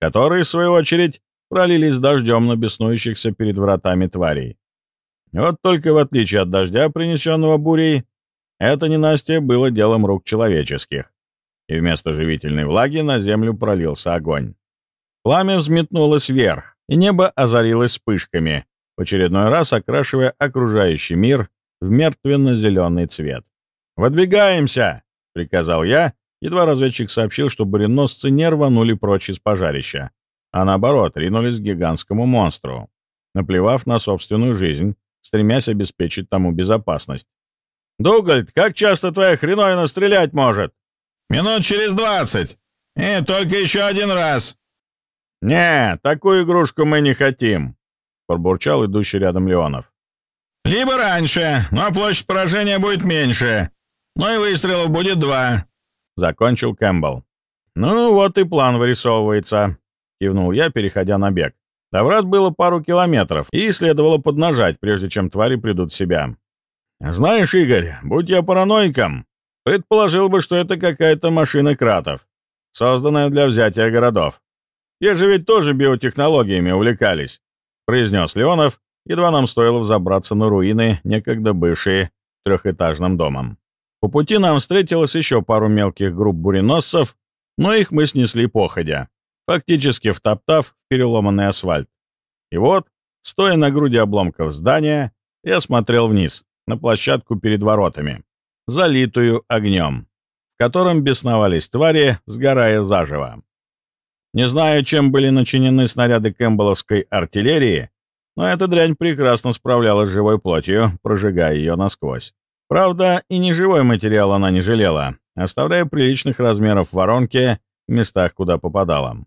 которые, в свою очередь, пролились дождем на беснующихся перед вратами тварей. Вот только в отличие от дождя, принесенного бурей, это ненастье было делом рук человеческих. и вместо живительной влаги на землю пролился огонь. Пламя взметнулось вверх, и небо озарилось вспышками, в очередной раз окрашивая окружающий мир в мертвенно-зеленый цвет. «Выдвигаемся!» — приказал я, едва разведчик сообщил, что буреносцы не рванули прочь из пожарища, а наоборот ринулись к гигантскому монстру, наплевав на собственную жизнь, стремясь обеспечить тому безопасность. «Дугальд, как часто твоя хреновина стрелять может?» «Минут через двадцать. И только еще один раз». «Не, такую игрушку мы не хотим», — пробурчал идущий рядом Леонов. «Либо раньше, но площадь поражения будет меньше. Ну и выстрелов будет два», — закончил Кэмпбелл. «Ну вот и план вырисовывается», — кивнул я, переходя на бег. До врат было пару километров, и следовало поднажать, прежде чем твари придут в себя. «Знаешь, Игорь, будь я параноиком, предположил бы, что это какая-то машина кратов, созданная для взятия городов. Те же ведь тоже биотехнологиями увлекались», — произнес Леонов, едва нам стоило взобраться на руины, некогда бывшие трехэтажным домом. По пути нам встретилось еще пару мелких групп буреносцев, но их мы снесли походя, фактически втоптав переломанный асфальт. И вот, стоя на груди обломков здания, я смотрел вниз, на площадку перед воротами, залитую огнем, в котором бесновались твари, сгорая заживо. Не знаю, чем были начинены снаряды кэмпбелловской артиллерии, но эта дрянь прекрасно справлялась с живой плотью, прожигая ее насквозь. Правда, и неживой материал она не жалела, оставляя приличных размеров воронки в местах, куда попадала.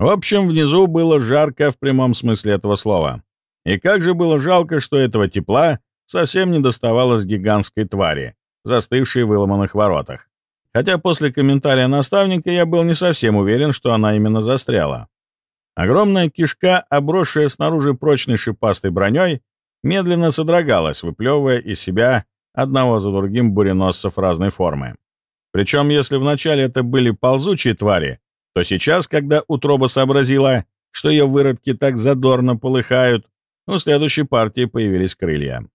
В общем, внизу было жарко в прямом смысле этого слова. И как же было жалко, что этого тепла совсем не доставалось гигантской твари, застывшей в выломанных воротах. Хотя после комментария наставника я был не совсем уверен, что она именно застряла. Огромная кишка, обросшая снаружи прочной шипастой броней, медленно содрогалась, выплевывая из себя одного за другим буреносцев разной формы. Причем, если вначале это были ползучие твари, то сейчас, когда утроба сообразила, что ее выродки так задорно полыхают, у следующей партии появились крылья.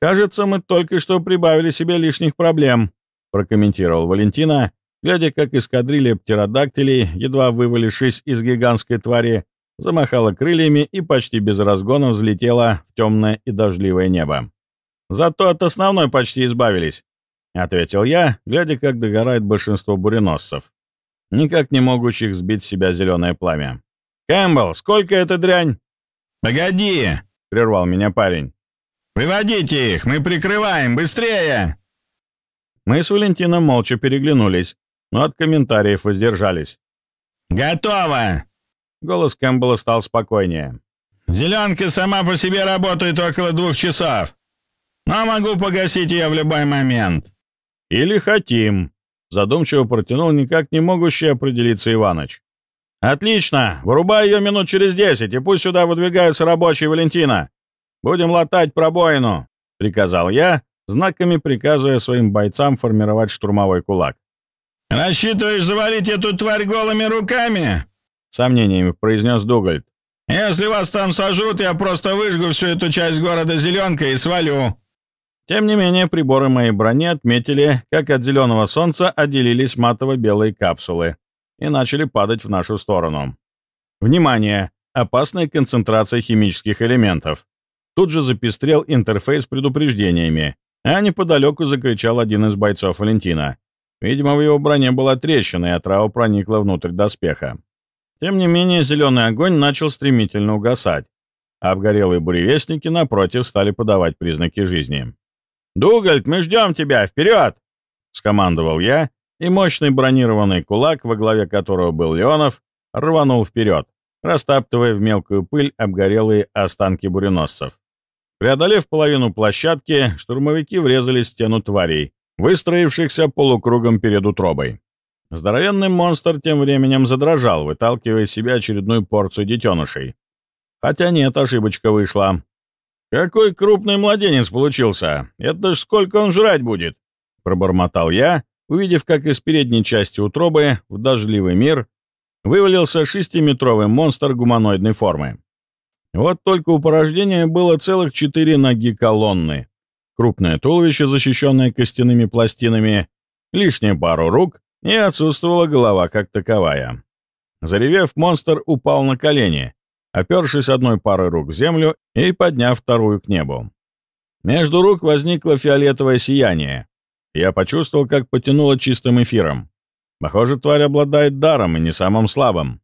«Кажется, мы только что прибавили себе лишних проблем», прокомментировал Валентина, глядя, как эскадрилья птеродактилей, едва вывалившись из гигантской твари, замахала крыльями и почти без разгона взлетела в темное и дождливое небо. Зато от основной почти избавились», — ответил я, глядя, как догорает большинство буреносцев, никак не могущих сбить с себя зеленое пламя. «Кэмпбелл, сколько это дрянь?» «Погоди!» — прервал меня парень. «Выводите их! Мы прикрываем! Быстрее!» Мы с Валентином молча переглянулись, но от комментариев воздержались. «Готово!» Голос Кэмпбелла стал спокойнее. «Зеленка сама по себе работает около двух часов но могу погасить ее в любой момент». «Или хотим», — задумчиво протянул никак не могущий определиться Иваныч. «Отлично! Вырубай ее минут через десять, и пусть сюда выдвигаются рабочие Валентина. Будем латать пробоину», — приказал я, знаками приказывая своим бойцам формировать штурмовой кулак. «Рассчитываешь завалить эту тварь голыми руками?» — сомнениями произнес Дугальд. «Если вас там сожрут, я просто выжгу всю эту часть города зеленкой и свалю». Тем не менее, приборы моей брони отметили, как от зеленого солнца отделились матово-белые капсулы и начали падать в нашу сторону. Внимание! Опасная концентрация химических элементов. Тут же запестрел интерфейс предупреждениями, а неподалеку закричал один из бойцов Валентина. Видимо, в его броне была трещина, и отрава проникла внутрь доспеха. Тем не менее, зеленый огонь начал стремительно угасать, а обгорелые буревестники, напротив, стали подавать признаки жизни. «Дугальд, мы ждем тебя! Вперед!» — скомандовал я, и мощный бронированный кулак, во главе которого был Леонов, рванул вперед, растаптывая в мелкую пыль обгорелые останки буреносцев. Преодолев половину площадки, штурмовики врезались в стену тварей, выстроившихся полукругом перед утробой. Здоровенный монстр тем временем задрожал, выталкивая из себя очередную порцию детенышей. Хотя нет, ошибочка вышла. «Какой крупный младенец получился! Это ж сколько он жрать будет!» Пробормотал я, увидев, как из передней части утробы в дождливый мир вывалился шестиметровый монстр гуманоидной формы. Вот только у порождения было целых четыре ноги колонны, крупное туловище, защищенное костяными пластинами, лишнюю пару рук и отсутствовала голова как таковая. Заревев, монстр упал на колени, опершись одной парой рук в землю и подняв вторую к небу. Между рук возникло фиолетовое сияние. Я почувствовал, как потянуло чистым эфиром. Похоже, тварь обладает даром и не самым слабым.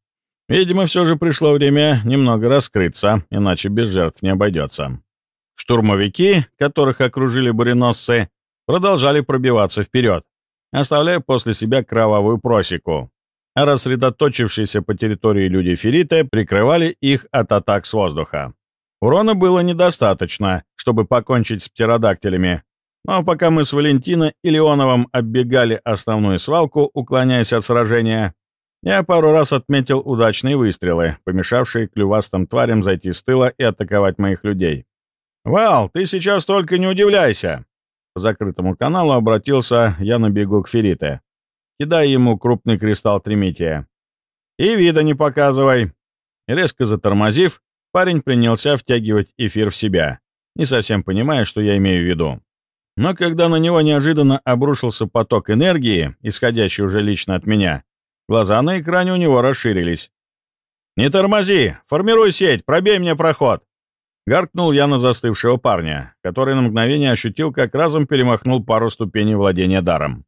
Видимо, все же пришло время немного раскрыться, иначе без жертв не обойдется. Штурмовики, которых окружили буреносцы, продолжали пробиваться вперед, оставляя после себя кровавую просеку, а рассредоточившиеся по территории люди Фериты прикрывали их от атак с воздуха. Урона было недостаточно, чтобы покончить с птеродактилями, но пока мы с Валентино и Леоновым оббегали основную свалку, уклоняясь от сражения, я пару раз отметил удачные выстрелы, помешавшие клювастым тварям зайти с тыла и атаковать моих людей. «Вал, ты сейчас только не удивляйся!» По закрытому каналу обратился я на бегу к Ферите, кидая ему крупный кристалл тримития. «И вида не показывай!» Резко затормозив, парень принялся втягивать эфир в себя, не совсем понимая, что я имею в виду. Но когда на него неожиданно обрушился поток энергии, исходящий уже лично от меня, глаза на экране у него расширились. «Не тормози! Формируй сеть! Пробей мне проход!» Гаркнул я на застывшего парня, который на мгновение ощутил, как разом перемахнул пару ступеней владения даром.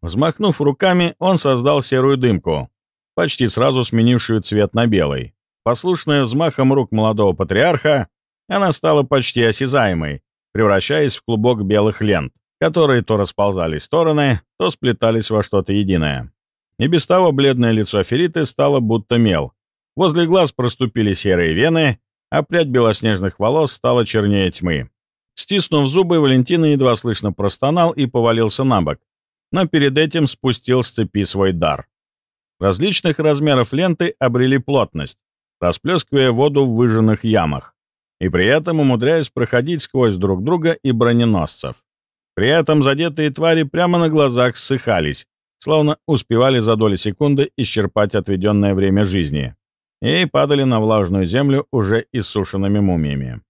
Взмахнув руками, он создал серую дымку, почти сразу сменившую цвет на белый. Послушная взмахом рук молодого патриарха, она стала почти осязаемой, превращаясь в клубок белых лент, которые то расползались в стороны, то сплетались во что-то единое. И без того бледное лицо Фериты стало будто мел. Возле глаз проступили серые вены, а прядь белоснежных волос стала чернее тьмы. Стиснув зубы, Валентина едва слышно простонал и повалился на бок, но перед этим спустил с цепи свой дар. Различных размеров ленты обрели плотность, расплескивая воду в выжженных ямах, и при этом умудряясь проходить сквозь друг друга и броненосцев. При этом задетые твари прямо на глазах ссыхались, словно успевали за доли секунды исчерпать отведенное время жизни и падали на влажную землю уже иссушенными мумиями.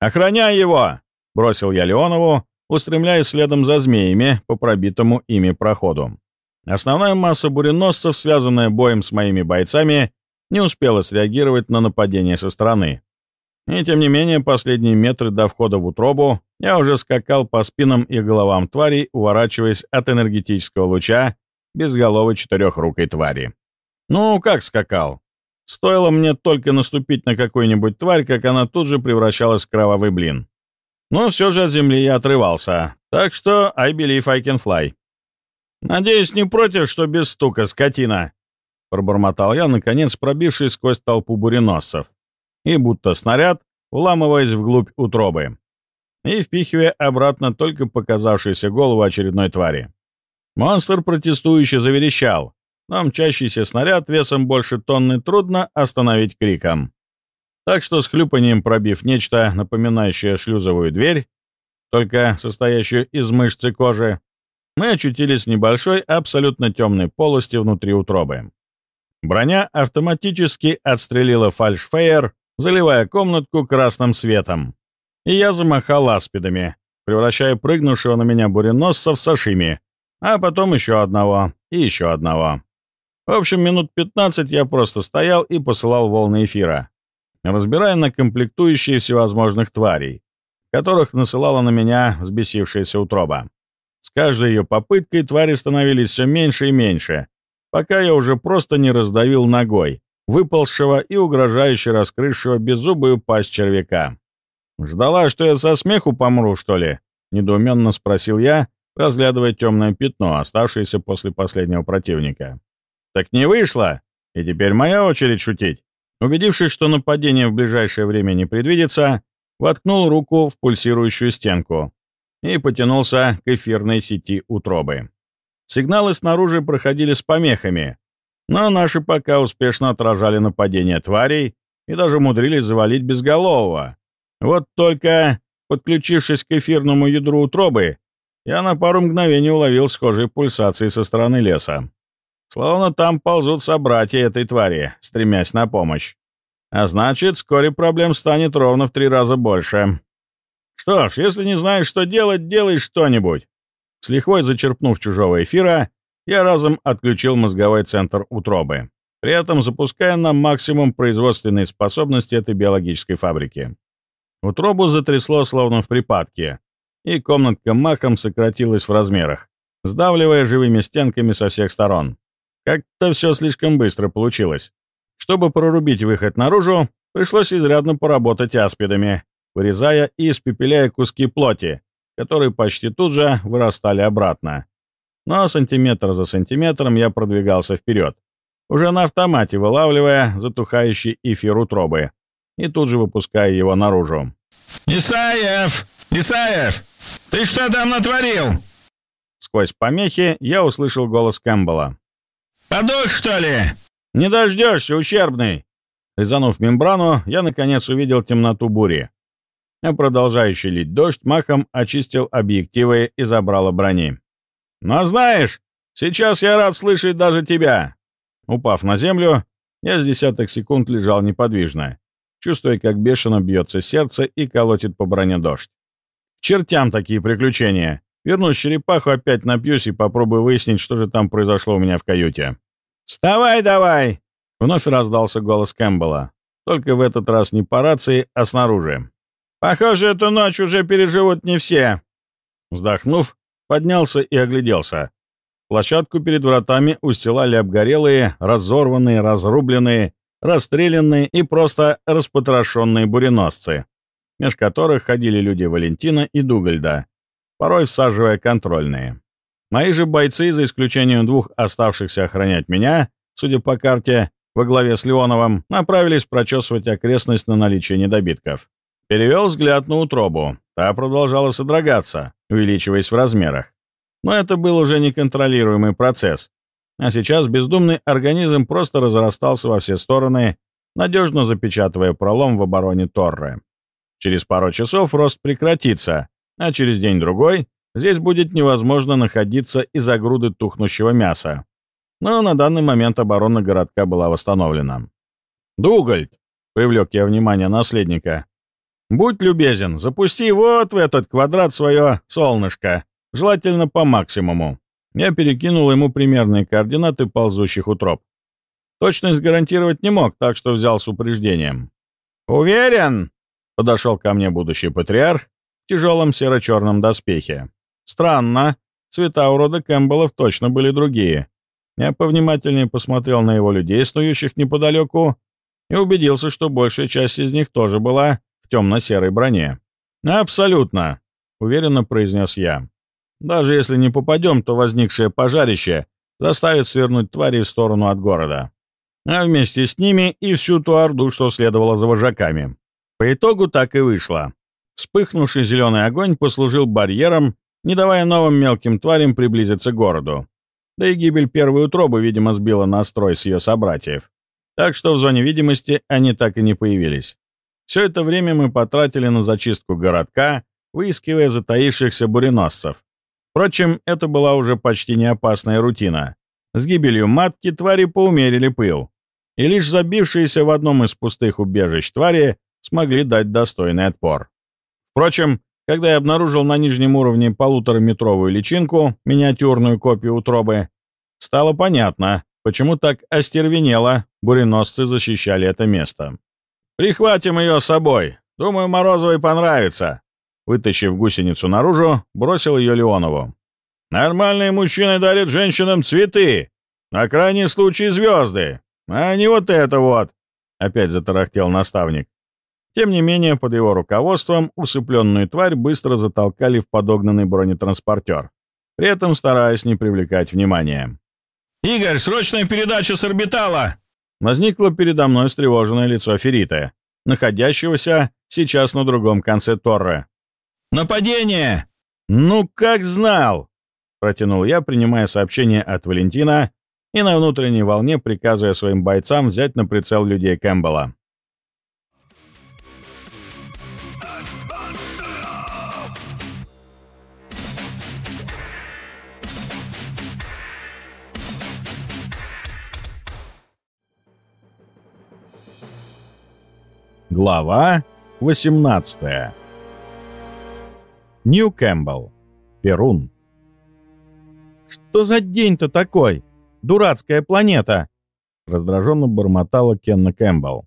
«Охраняй его!» — бросил я Леонову, устремляясь следом за змеями по пробитому ими проходу. Основная масса буреносцев, связанная боем с моими бойцами, не успела среагировать на нападение со стороны. И тем не менее, последние метры до входа в утробу я уже скакал по спинам и головам тварей, уворачиваясь от энергетического луча безголовой четырехрукой твари. Ну, как скакал? Стоило мне только наступить на какую-нибудь тварь, как она тут же превращалась в кровавый блин. Но все же от земли я отрывался, так что I believe I can fly. «Надеюсь, не против, что без стука, скотина?» Пробормотал я, наконец пробившись сквозь толпу буреносцев. И будто снаряд, уламываясь вглубь утробы. И впихивая обратно только показавшуюся голову очередной твари. Монстр протестующе заверещал, но мчащийся снаряд весом больше тонны трудно остановить криком. Так что с хлюпанием пробив нечто, напоминающее шлюзовую дверь, только состоящую из мышцы кожи, мы очутились в небольшой, абсолютно темной полости внутри утробы. Броня автоматически отстрелила фальшфейер, заливая комнатку красным светом. И я замахал аспидами, превращая прыгнувшего на меня буреносца в сашими, а потом еще одного и еще одного. В общем, минут 15 я просто стоял и посылал волны эфира, разбирая на комплектующие всевозможных тварей, которых насылала на меня взбесившаяся утроба. С каждой ее попыткой твари становились все меньше и меньше, пока я уже просто не раздавил ногой, выползшего и угрожающе раскрывшего беззубую пасть червяка. «Ждала, что я со смеху помру, что ли?» — недоуменно спросил я, разглядывая темное пятно, оставшееся после последнего противника. Так не вышло, и теперь моя очередь шутить. Убедившись, что нападение в ближайшее время не предвидится, воткнул руку в пульсирующую стенку и потянулся к эфирной сети утробы. Сигналы снаружи проходили с помехами, но наши пока успешно отражали нападение тварей и даже умудрились завалить безголового. Вот только, подключившись к эфирному ядру утробы, я на пару мгновений уловил схожие пульсации со стороны леса. Словно там ползут собратья этой твари, стремясь на помощь. А значит, вскоре проблем станет ровно в три раза больше. Что ж, если не знаешь, что делать, делай что-нибудь. С лихвой зачерпнув чужого эфира, я разом отключил мозговой центр утробы, при этом запуская на максимум производственной способности этой биологической фабрики. Утробу затрясло словно в припадке, и комнатка махом сократилась в размерах, сдавливая живыми стенками со всех сторон. Как-то все слишком быстро получилось. Чтобы прорубить выход наружу, пришлось изрядно поработать аспидами, вырезая и испепеляя куски плоти, которые почти тут же вырастали обратно. Но сантиметр за сантиметром я продвигался вперед, уже на автомате вылавливая затухающий эфир утробы и тут же выпуская его наружу. «Исаев! Исаев! Ты что там натворил?» Сквозь помехи я услышал голос Кэмпбелла. «Подох, что ли?» «Не дождешься, ущербный!» Резанув мембрану, я наконец увидел темноту бури. А продолжающий лить дождь махом очистил объективы и забрал брони. «Но знаешь, сейчас я рад слышать даже тебя!» Упав на землю, я с десяток секунд лежал неподвижно, чувствуя, как бешено бьется сердце и колотит по броне дождь. Чертям такие приключения. Вернусь черепаху, опять напьюсь и попробую выяснить, что же там произошло у меня в каюте. «Вставай давай!» Вновь раздался голос Кэмпбелла. Только в этот раз не по рации, а снаружи. «Похоже, эту ночь уже переживут не все!» Вздохнув, поднялся и огляделся. Площадку перед вратами устилали обгорелые, разорванные, разрубленные, расстрелянные и просто распотрошенные буреносцы, меж которых ходили люди Валентина и Дугальда, порой всаживая контрольные. Мои же бойцы, за исключением двух оставшихся охранять меня, судя по карте, во главе с Леоновым, направились прочесывать окрестность на наличие недобитков. Перевел взгляд на утробу. Та продолжала содрогаться, увеличиваясь в размерах. Но это был уже неконтролируемый процесс. А сейчас бездумный организм просто разрастался во все стороны, надежно запечатывая пролом в обороне Торры. Через пару часов рост прекратится, а через день-другой здесь будет невозможно находиться из-за груды тухнущего мяса. Но на данный момент оборона городка была восстановлена. «Дугальд!» — привлек я внимание наследника. «Будь любезен, запусти вот в этот квадрат свое солнышко, желательно по максимуму». Я перекинул ему примерные координаты ползущих утроб. Точность гарантировать не мог, так что взял с упреждением. «Уверен?» — подошел ко мне будущий патриарх в тяжелом серо-черном доспехе. «Странно. Цвета у рода Кэмпбеллов точно были другие». Я повнимательнее посмотрел на его людей, снующих неподалеку, и убедился, что большая часть из них тоже была в темно-серой броне. «Абсолютно», — уверенно произнес я. Даже если не попадем, то возникшее пожарище заставит свернуть твари в сторону от города. А вместе с ними и всю ту орду, что следовало за вожаками. По итогу так и вышло. Вспыхнувший зеленый огонь послужил барьером, не давая новым мелким тварям приблизиться к городу. Да и гибель первой утробы, видимо, сбила настрой с ее собратьев. Так что в зоне видимости они так и не появились. Все это время мы потратили на зачистку городка, выискивая затаившихся буреносцев, Впрочем, это была уже почти не опасная рутина. С гибелью матки твари поумерили пыл, и лишь забившиеся в одном из пустых убежищ твари смогли дать достойный отпор. Впрочем, когда я обнаружил на нижнем уровне полутораметровую личинку, миниатюрную копию утробы, стало понятно, почему так остервенело буреносцы защищали это место. «Прихватим ее с собой. Думаю, Морозовой понравится», Вытащив гусеницу наружу, бросил ее Леонову. «Нормальные мужчины дарят женщинам цветы, на крайний случай звезды, а не вот это вот!» Опять затарахтел наставник. Тем не менее, под его руководством усыпленную тварь быстро затолкали в подогнанный бронетранспортер, при этом стараясь не привлекать внимания. «Игорь, срочная передача с орбитала!» Возникло передо мной встревоженное лицо Ферита, находящегося сейчас на другом конце Торры. «Нападение!» «Ну, как знал!» — протянул я, принимая сообщение от Валентина и на внутренней волне приказывая своим бойцам взять на прицел людей Кэмпбелла. Глава 18 Нью Кэмпбелл. Перун. Что за день-то такой? Дурацкая планета!» Раздраженно бормотала Кенна Кэмпбелл,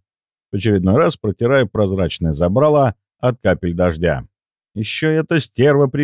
в очередной раз протирая прозрачное забрало от капель дождя. «Еще эта стерва при